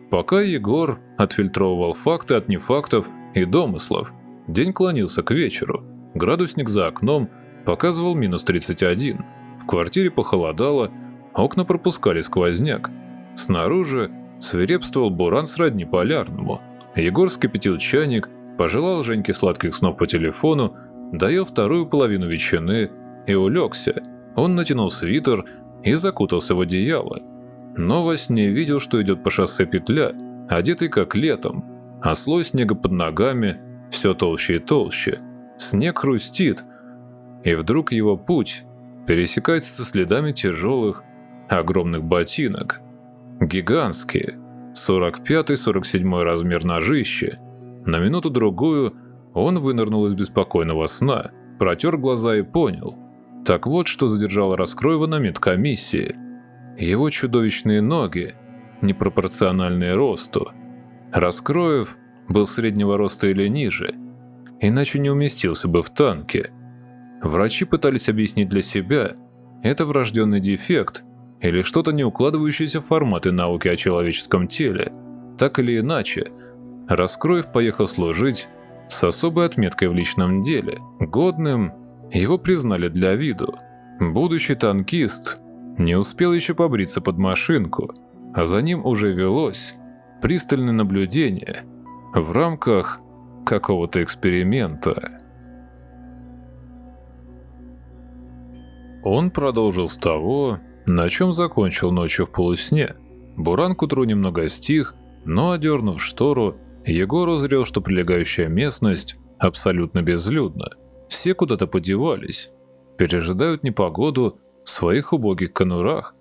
Пока Егор отфильтровывал факты от нефактов и домыслов, день клонился к вечеру. Градусник за окном показывал минус 31. В квартире похолодало, окна пропускали сквозняк. Снаружи свирепствовал буран сродни полярному. Егор скипятил чайник, пожелал Женьке сладких снов по телефону, доел вторую половину ветчины и улегся. Он натянул свитер и закутался в одеяло. Но во сне видел, что идет по шоссе петля, одетый как летом, а слой снега под ногами все толще и толще. Снег хрустит, и вдруг его путь пересекается со следами тяжелых, огромных ботинок. Гигантские, 45-47 размер ножище. На минуту-другую он вынырнул из беспокойного сна, протер глаза и понял. Так вот, что задержало Раскроева на медкомиссии. Его чудовищные ноги, непропорциональные росту. Раскроев был среднего роста или ниже, иначе не уместился бы в танке. Врачи пытались объяснить для себя, это врожденный дефект или что-то не укладывающееся в форматы науки о человеческом теле. Так или иначе, Раскроев поехал служить с особой отметкой в личном деле. Годным его признали для виду. Будущий танкист не успел еще побриться под машинку, а за ним уже велось пристальное наблюдение в рамках какого-то эксперимента. Он продолжил с того, на чем закончил ночью в полусне. Буран к утру немного стих, но, одернув штору, Егор узрел, что прилегающая местность абсолютно безлюдна. Все куда-то подевались, пережидают непогоду в своих убогих конурах.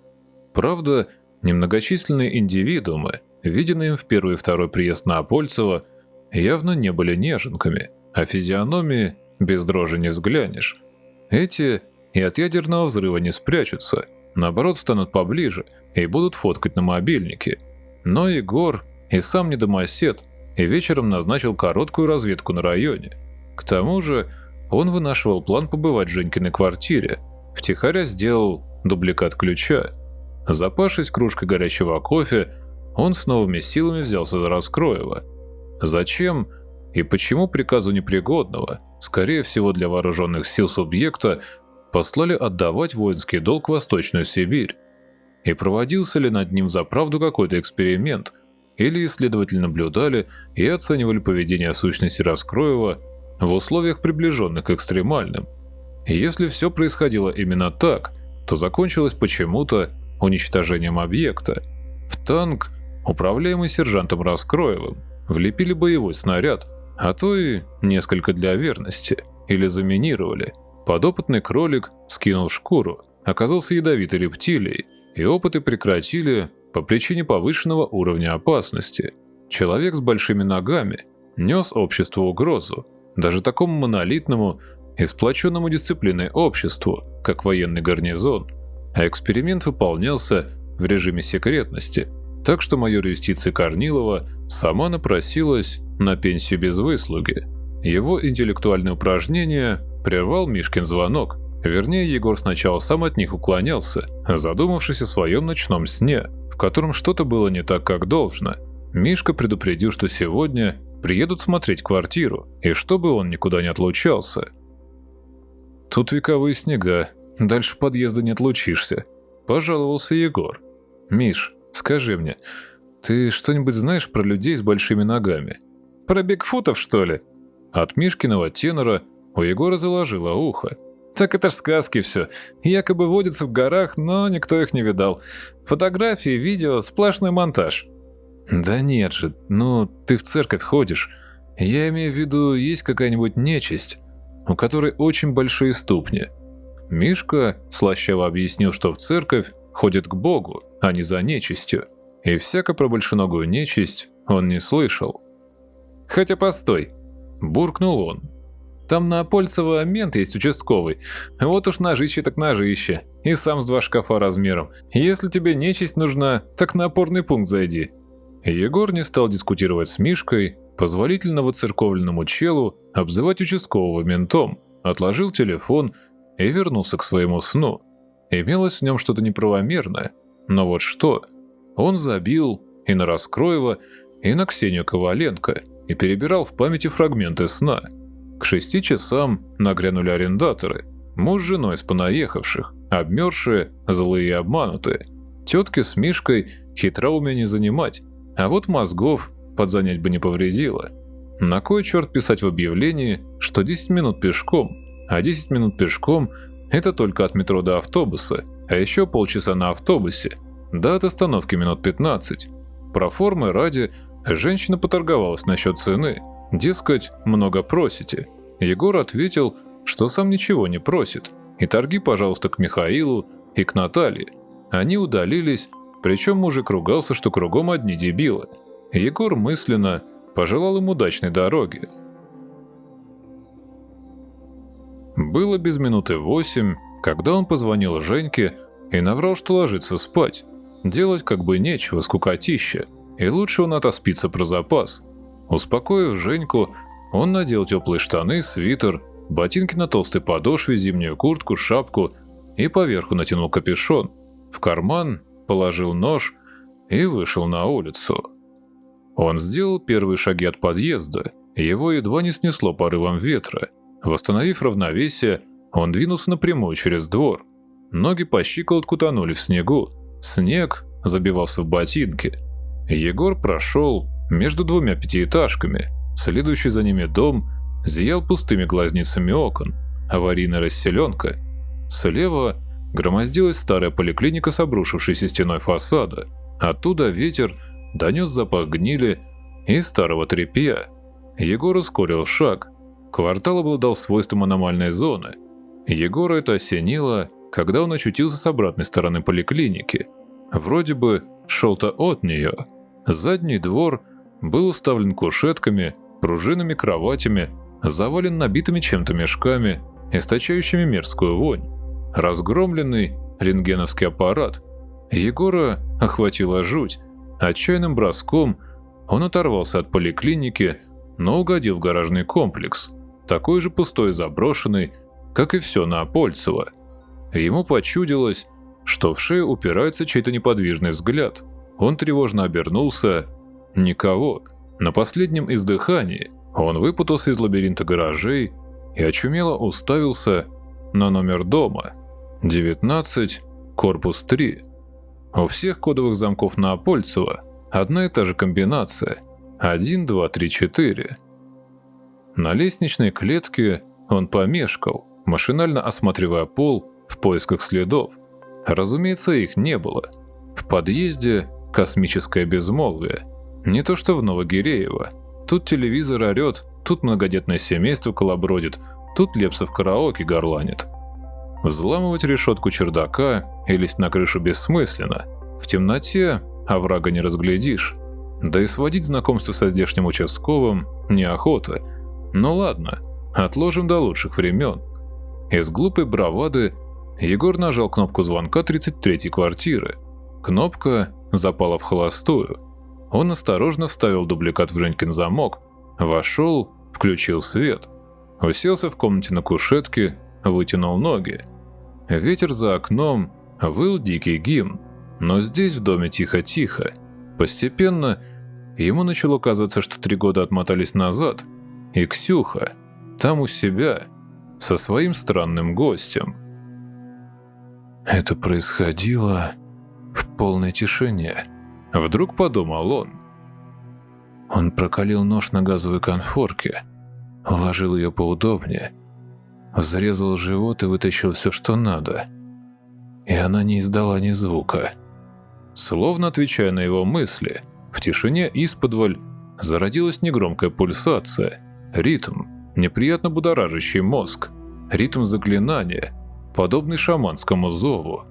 Правда, немногочисленные индивидуумы, виденные им в первый и второй приезд на Апольцево, явно не были неженками, а физиономии без дрожи не взглянешь. Эти и от ядерного взрыва не спрячутся, наоборот станут поближе и будут фоткать на мобильнике. Но Егор и сам не домосед, и вечером назначил короткую разведку на районе. К тому же он вынашивал план побывать в Женькиной квартире, втихаря сделал дубликат ключа. Запавшись кружкой горячего кофе, он с новыми силами взялся за Раскроева. Зачем и почему приказу непригодного, скорее всего для вооруженных сил субъекта, послали отдавать воинский долг в Восточную Сибирь? И проводился ли над ним за правду какой-то эксперимент, или исследователи наблюдали и оценивали поведение сущности Раскроева в условиях приближенных к экстремальным. если все происходило именно так, то закончилось почему-то уничтожением объекта. В танк, управляемый сержантом Раскроевым, влепили боевой снаряд, а то и несколько для верности, или заминировали. Подопытный кролик скинул шкуру, оказался ядовитой рептилией, и опыты прекратили по причине повышенного уровня опасности. Человек с большими ногами нес обществу угрозу, даже такому монолитному и сплоченному дисциплиной обществу, как военный гарнизон. А эксперимент выполнялся в режиме секретности, так что майор юстиции Корнилова сама напросилась на пенсию без выслуги. Его интеллектуальное упражнение прервал Мишкин звонок. Вернее, Егор сначала сам от них уклонялся, задумавшись о своем ночном сне, в котором что-то было не так, как должно. Мишка предупредил, что сегодня приедут смотреть квартиру, и чтобы он никуда не отлучался. «Тут вековые снега, дальше подъезда не отлучишься», – пожаловался Егор. «Миш, скажи мне, ты что-нибудь знаешь про людей с большими ногами?» «Про Бигфутов, что ли?» От Мишкиного тенора у Егора заложило ухо. Так это ж сказки все. Якобы водятся в горах, но никто их не видал. Фотографии, видео, сплошной монтаж. Да нет же, ну ты в церковь ходишь. Я имею в виду, есть какая-нибудь нечисть, у которой очень большие ступни. Мишка слащаво объяснил, что в церковь ходит к Богу, а не за нечистью. И всяко про большеногую нечисть он не слышал. «Хотя постой», – буркнул он. «Там на Апольцево мент есть участковый. Вот уж ножище так ножище. И сам с два шкафа размером. Если тебе нечисть нужна, так на опорный пункт зайди». Егор не стал дискутировать с Мишкой, позволительно воцерковленному челу обзывать участкового ментом, отложил телефон и вернулся к своему сну. Имелось в нем что-то неправомерное, но вот что? Он забил и на Раскроева, и на Ксению Коваленко и перебирал в памяти фрагменты сна. К шести часам нагрянули арендаторы, муж с женой с понаехавших, обмерзшие, злые и обманутые. Тетки с Мишкой хитро уме не занимать, а вот мозгов подзанять бы не повредило. На кой черт писать в объявлении, что 10 минут пешком, а 10 минут пешком – это только от метро до автобуса, а еще полчаса на автобусе, да от остановки минут 15. Про формы ради женщина поторговалась насчет цены, дескать, много просите. Егор ответил, что сам ничего не просит, и торги, пожалуйста, к Михаилу и к Наталье. Они удалились, причем мужик ругался, что кругом одни дебилы. Егор мысленно пожелал им удачной дороги. Было без минуты восемь, когда он позвонил Женьке и наврал, что ложится спать. Делать как бы нечего, скукотища, и лучше он отоспится про запас. Успокоив Женьку, он надел теплые штаны, свитер, ботинки на толстой подошве, зимнюю куртку, шапку и поверху натянул капюшон. В карман положил нож и вышел на улицу. Он сделал первые шаги от подъезда, его едва не снесло порывом ветра. Восстановив равновесие, он двинулся напрямую через двор. Ноги по щиколотку тонули в снегу. Снег забивался в ботинки. Егор прошел между двумя пятиэтажками. Следующий за ними дом зиял пустыми глазницами окон. Аварийная расселенка. Слева громоздилась старая поликлиника с обрушившейся стеной фасада. Оттуда ветер донес запах гнили и старого тряпья. Егор ускорил шаг. Квартал обладал свойством аномальной зоны. Егора это осенило, когда он очутился с обратной стороны поликлиники. Вроде бы шел-то от нее. Задний двор был уставлен кушетками, пружинами, кроватями, завален набитыми чем-то мешками, источающими мерзкую вонь. Разгромленный рентгеновский аппарат. Егора охватила жуть. Отчаянным броском он оторвался от поликлиники, но угодил в гаражный комплекс, такой же пустой и заброшенный, как и все на Апольцево. Ему почудилось, что в шею упирается чей-то неподвижный взгляд. Он тревожно обернулся. Никого. На последнем издыхании он выпутался из лабиринта гаражей и очумело уставился на номер дома. 19, корпус 3. У всех кодовых замков на Апольцево одна и та же комбинация. 1, 2, 3, 4. На лестничной клетке он помешкал, машинально осматривая пол в поисках следов. Разумеется, их не было. В подъезде космическое безмолвие. Не то что в Новогиреево. Тут телевизор орет, тут многодетное семейство колобродит, тут Лепсов караоке горланит. Взламывать решетку чердака и лезть на крышу бессмысленно. В темноте оврага не разглядишь. Да и сводить знакомство со здешним участковым неохота. Ну ладно, отложим до лучших времен. Из глупой бравады Егор нажал кнопку звонка 33-й квартиры. Кнопка запала в холостую. Он осторожно вставил дубликат в Женькин замок, вошел, включил свет. Уселся в комнате на кушетке, вытянул ноги. Ветер за окном выл дикий гимн, но здесь в доме тихо-тихо. Постепенно ему начало казаться, что три года отмотались назад, и Ксюха там у себя, со своим странным гостем. Это происходило в полной тишине. Вдруг подумал он. Он прокалил нож на газовой конфорке, уложил ее поудобнее, взрезал живот и вытащил все, что надо. И она не издала ни звука. Словно отвечая на его мысли, в тишине исподволь зародилась негромкая пульсация, ритм, неприятно будоражащий мозг, ритм заклинания, подобный шаманскому зову.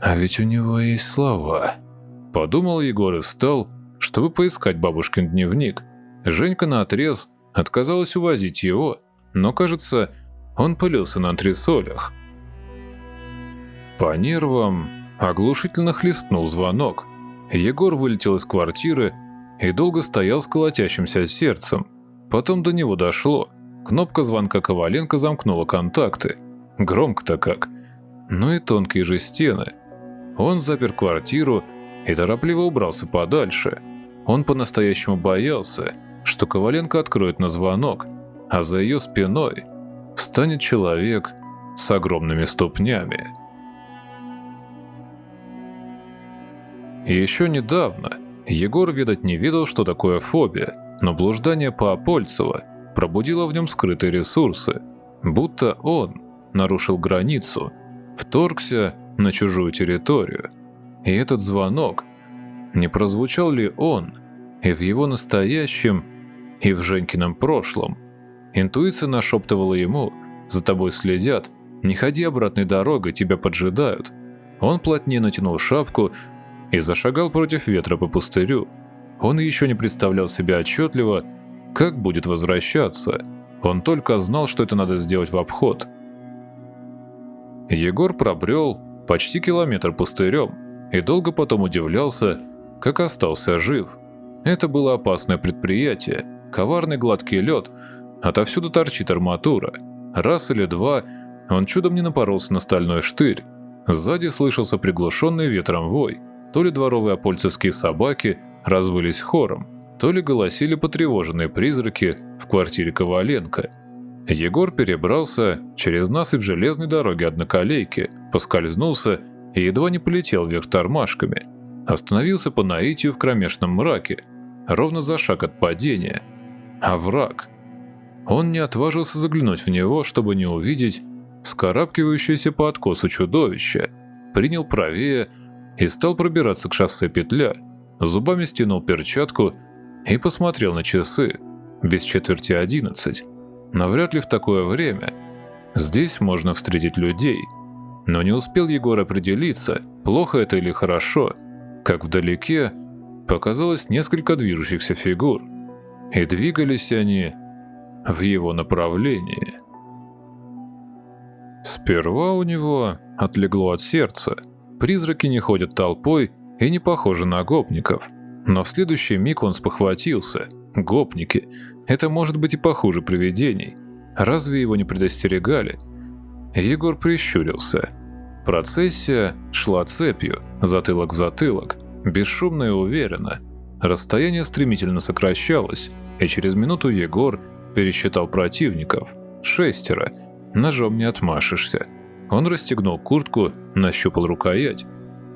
«А ведь у него есть слова», — подумал Егор и встал, чтобы поискать бабушкин дневник. Женька наотрез отказалась увозить его, но, кажется, он пылился на антресолях. По нервам оглушительно хлестнул звонок. Егор вылетел из квартиры и долго стоял с колотящимся сердцем. Потом до него дошло. Кнопка звонка Коваленко замкнула контакты. Громко-то как. Ну и тонкие же стены. Он запер квартиру и торопливо убрался подальше. Он по-настоящему боялся, что Коваленко откроет на звонок, а за ее спиной станет человек с огромными ступнями. Еще недавно Егор, видать, не видел, что такое фобия, но блуждание по Апольцево пробудило в нем скрытые ресурсы, будто он нарушил границу, вторгся на чужую территорию. И этот звонок, не прозвучал ли он и в его настоящем, и в Женькином прошлом? Интуиция нашептывала ему, за тобой следят, не ходи обратной дорогой, тебя поджидают. Он плотнее натянул шапку и зашагал против ветра по пустырю. Он еще не представлял себе отчетливо, как будет возвращаться. Он только знал, что это надо сделать в обход. Егор пробрел почти километр пустырем и долго потом удивлялся, как остался жив. Это было опасное предприятие, коварный гладкий лед, отовсюду торчит арматура. Раз или два он чудом не напоролся на стальной штырь. Сзади слышался приглушенный ветром вой – то ли дворовые апольцевские собаки развылись хором, то ли голосили потревоженные призраки в квартире Коваленко. Егор перебрался через насыпь железной дороги одноколейки, поскользнулся и едва не полетел вверх тормашками. Остановился по наитию в кромешном мраке, ровно за шаг от падения. А враг. Он не отважился заглянуть в него, чтобы не увидеть скарабкивающееся по откосу чудовище. Принял правее, и стал пробираться к шоссе петля, зубами стянул перчатку и посмотрел на часы. Без четверти одиннадцать. Навряд ли в такое время. Здесь можно встретить людей. Но не успел Егор определиться, плохо это или хорошо, как вдалеке показалось несколько движущихся фигур. И двигались они в его направлении. Сперва у него отлегло от сердца – Призраки не ходят толпой и не похожи на гопников. Но в следующий миг он спохватился. Гопники. Это может быть и похуже привидений. Разве его не предостерегали? Егор прищурился. Процессия шла цепью, затылок в затылок, бесшумно и уверенно. Расстояние стремительно сокращалось, и через минуту Егор пересчитал противников. Шестеро. Ножом не отмашешься. Он расстегнул куртку, нащупал рукоять.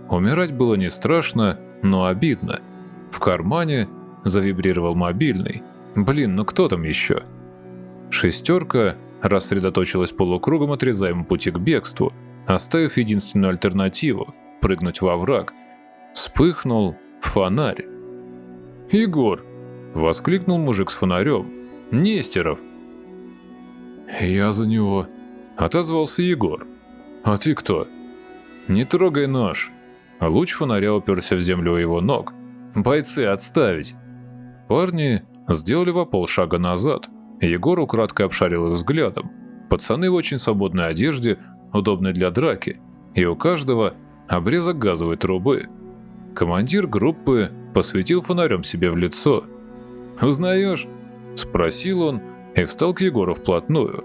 Умирать было не страшно, но обидно. В кармане завибрировал мобильный. Блин, ну кто там еще? Шестерка рассредоточилась полукругом отрезаемым пути к бегству, оставив единственную альтернативу – прыгнуть во враг. Вспыхнул фонарь. «Егор!» – воскликнул мужик с фонарем. «Нестеров!» «Я за него!» – отозвался Егор. «А ты кто?» «Не трогай нож». Луч фонаря уперся в землю его ног. «Бойцы, отставить!» Парни сделали во полшага назад. Егор украдкой обшарил их взглядом. Пацаны в очень свободной одежде, удобной для драки, и у каждого обрезок газовой трубы. Командир группы посветил фонарем себе в лицо. «Узнаешь?» – спросил он и встал к Егору вплотную.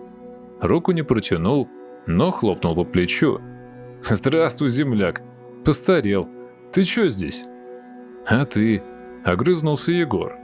Руку не протянул, но хлопнул по плечу. «Здравствуй, земляк. Постарел. Ты чё здесь?» «А ты?» – огрызнулся Егор.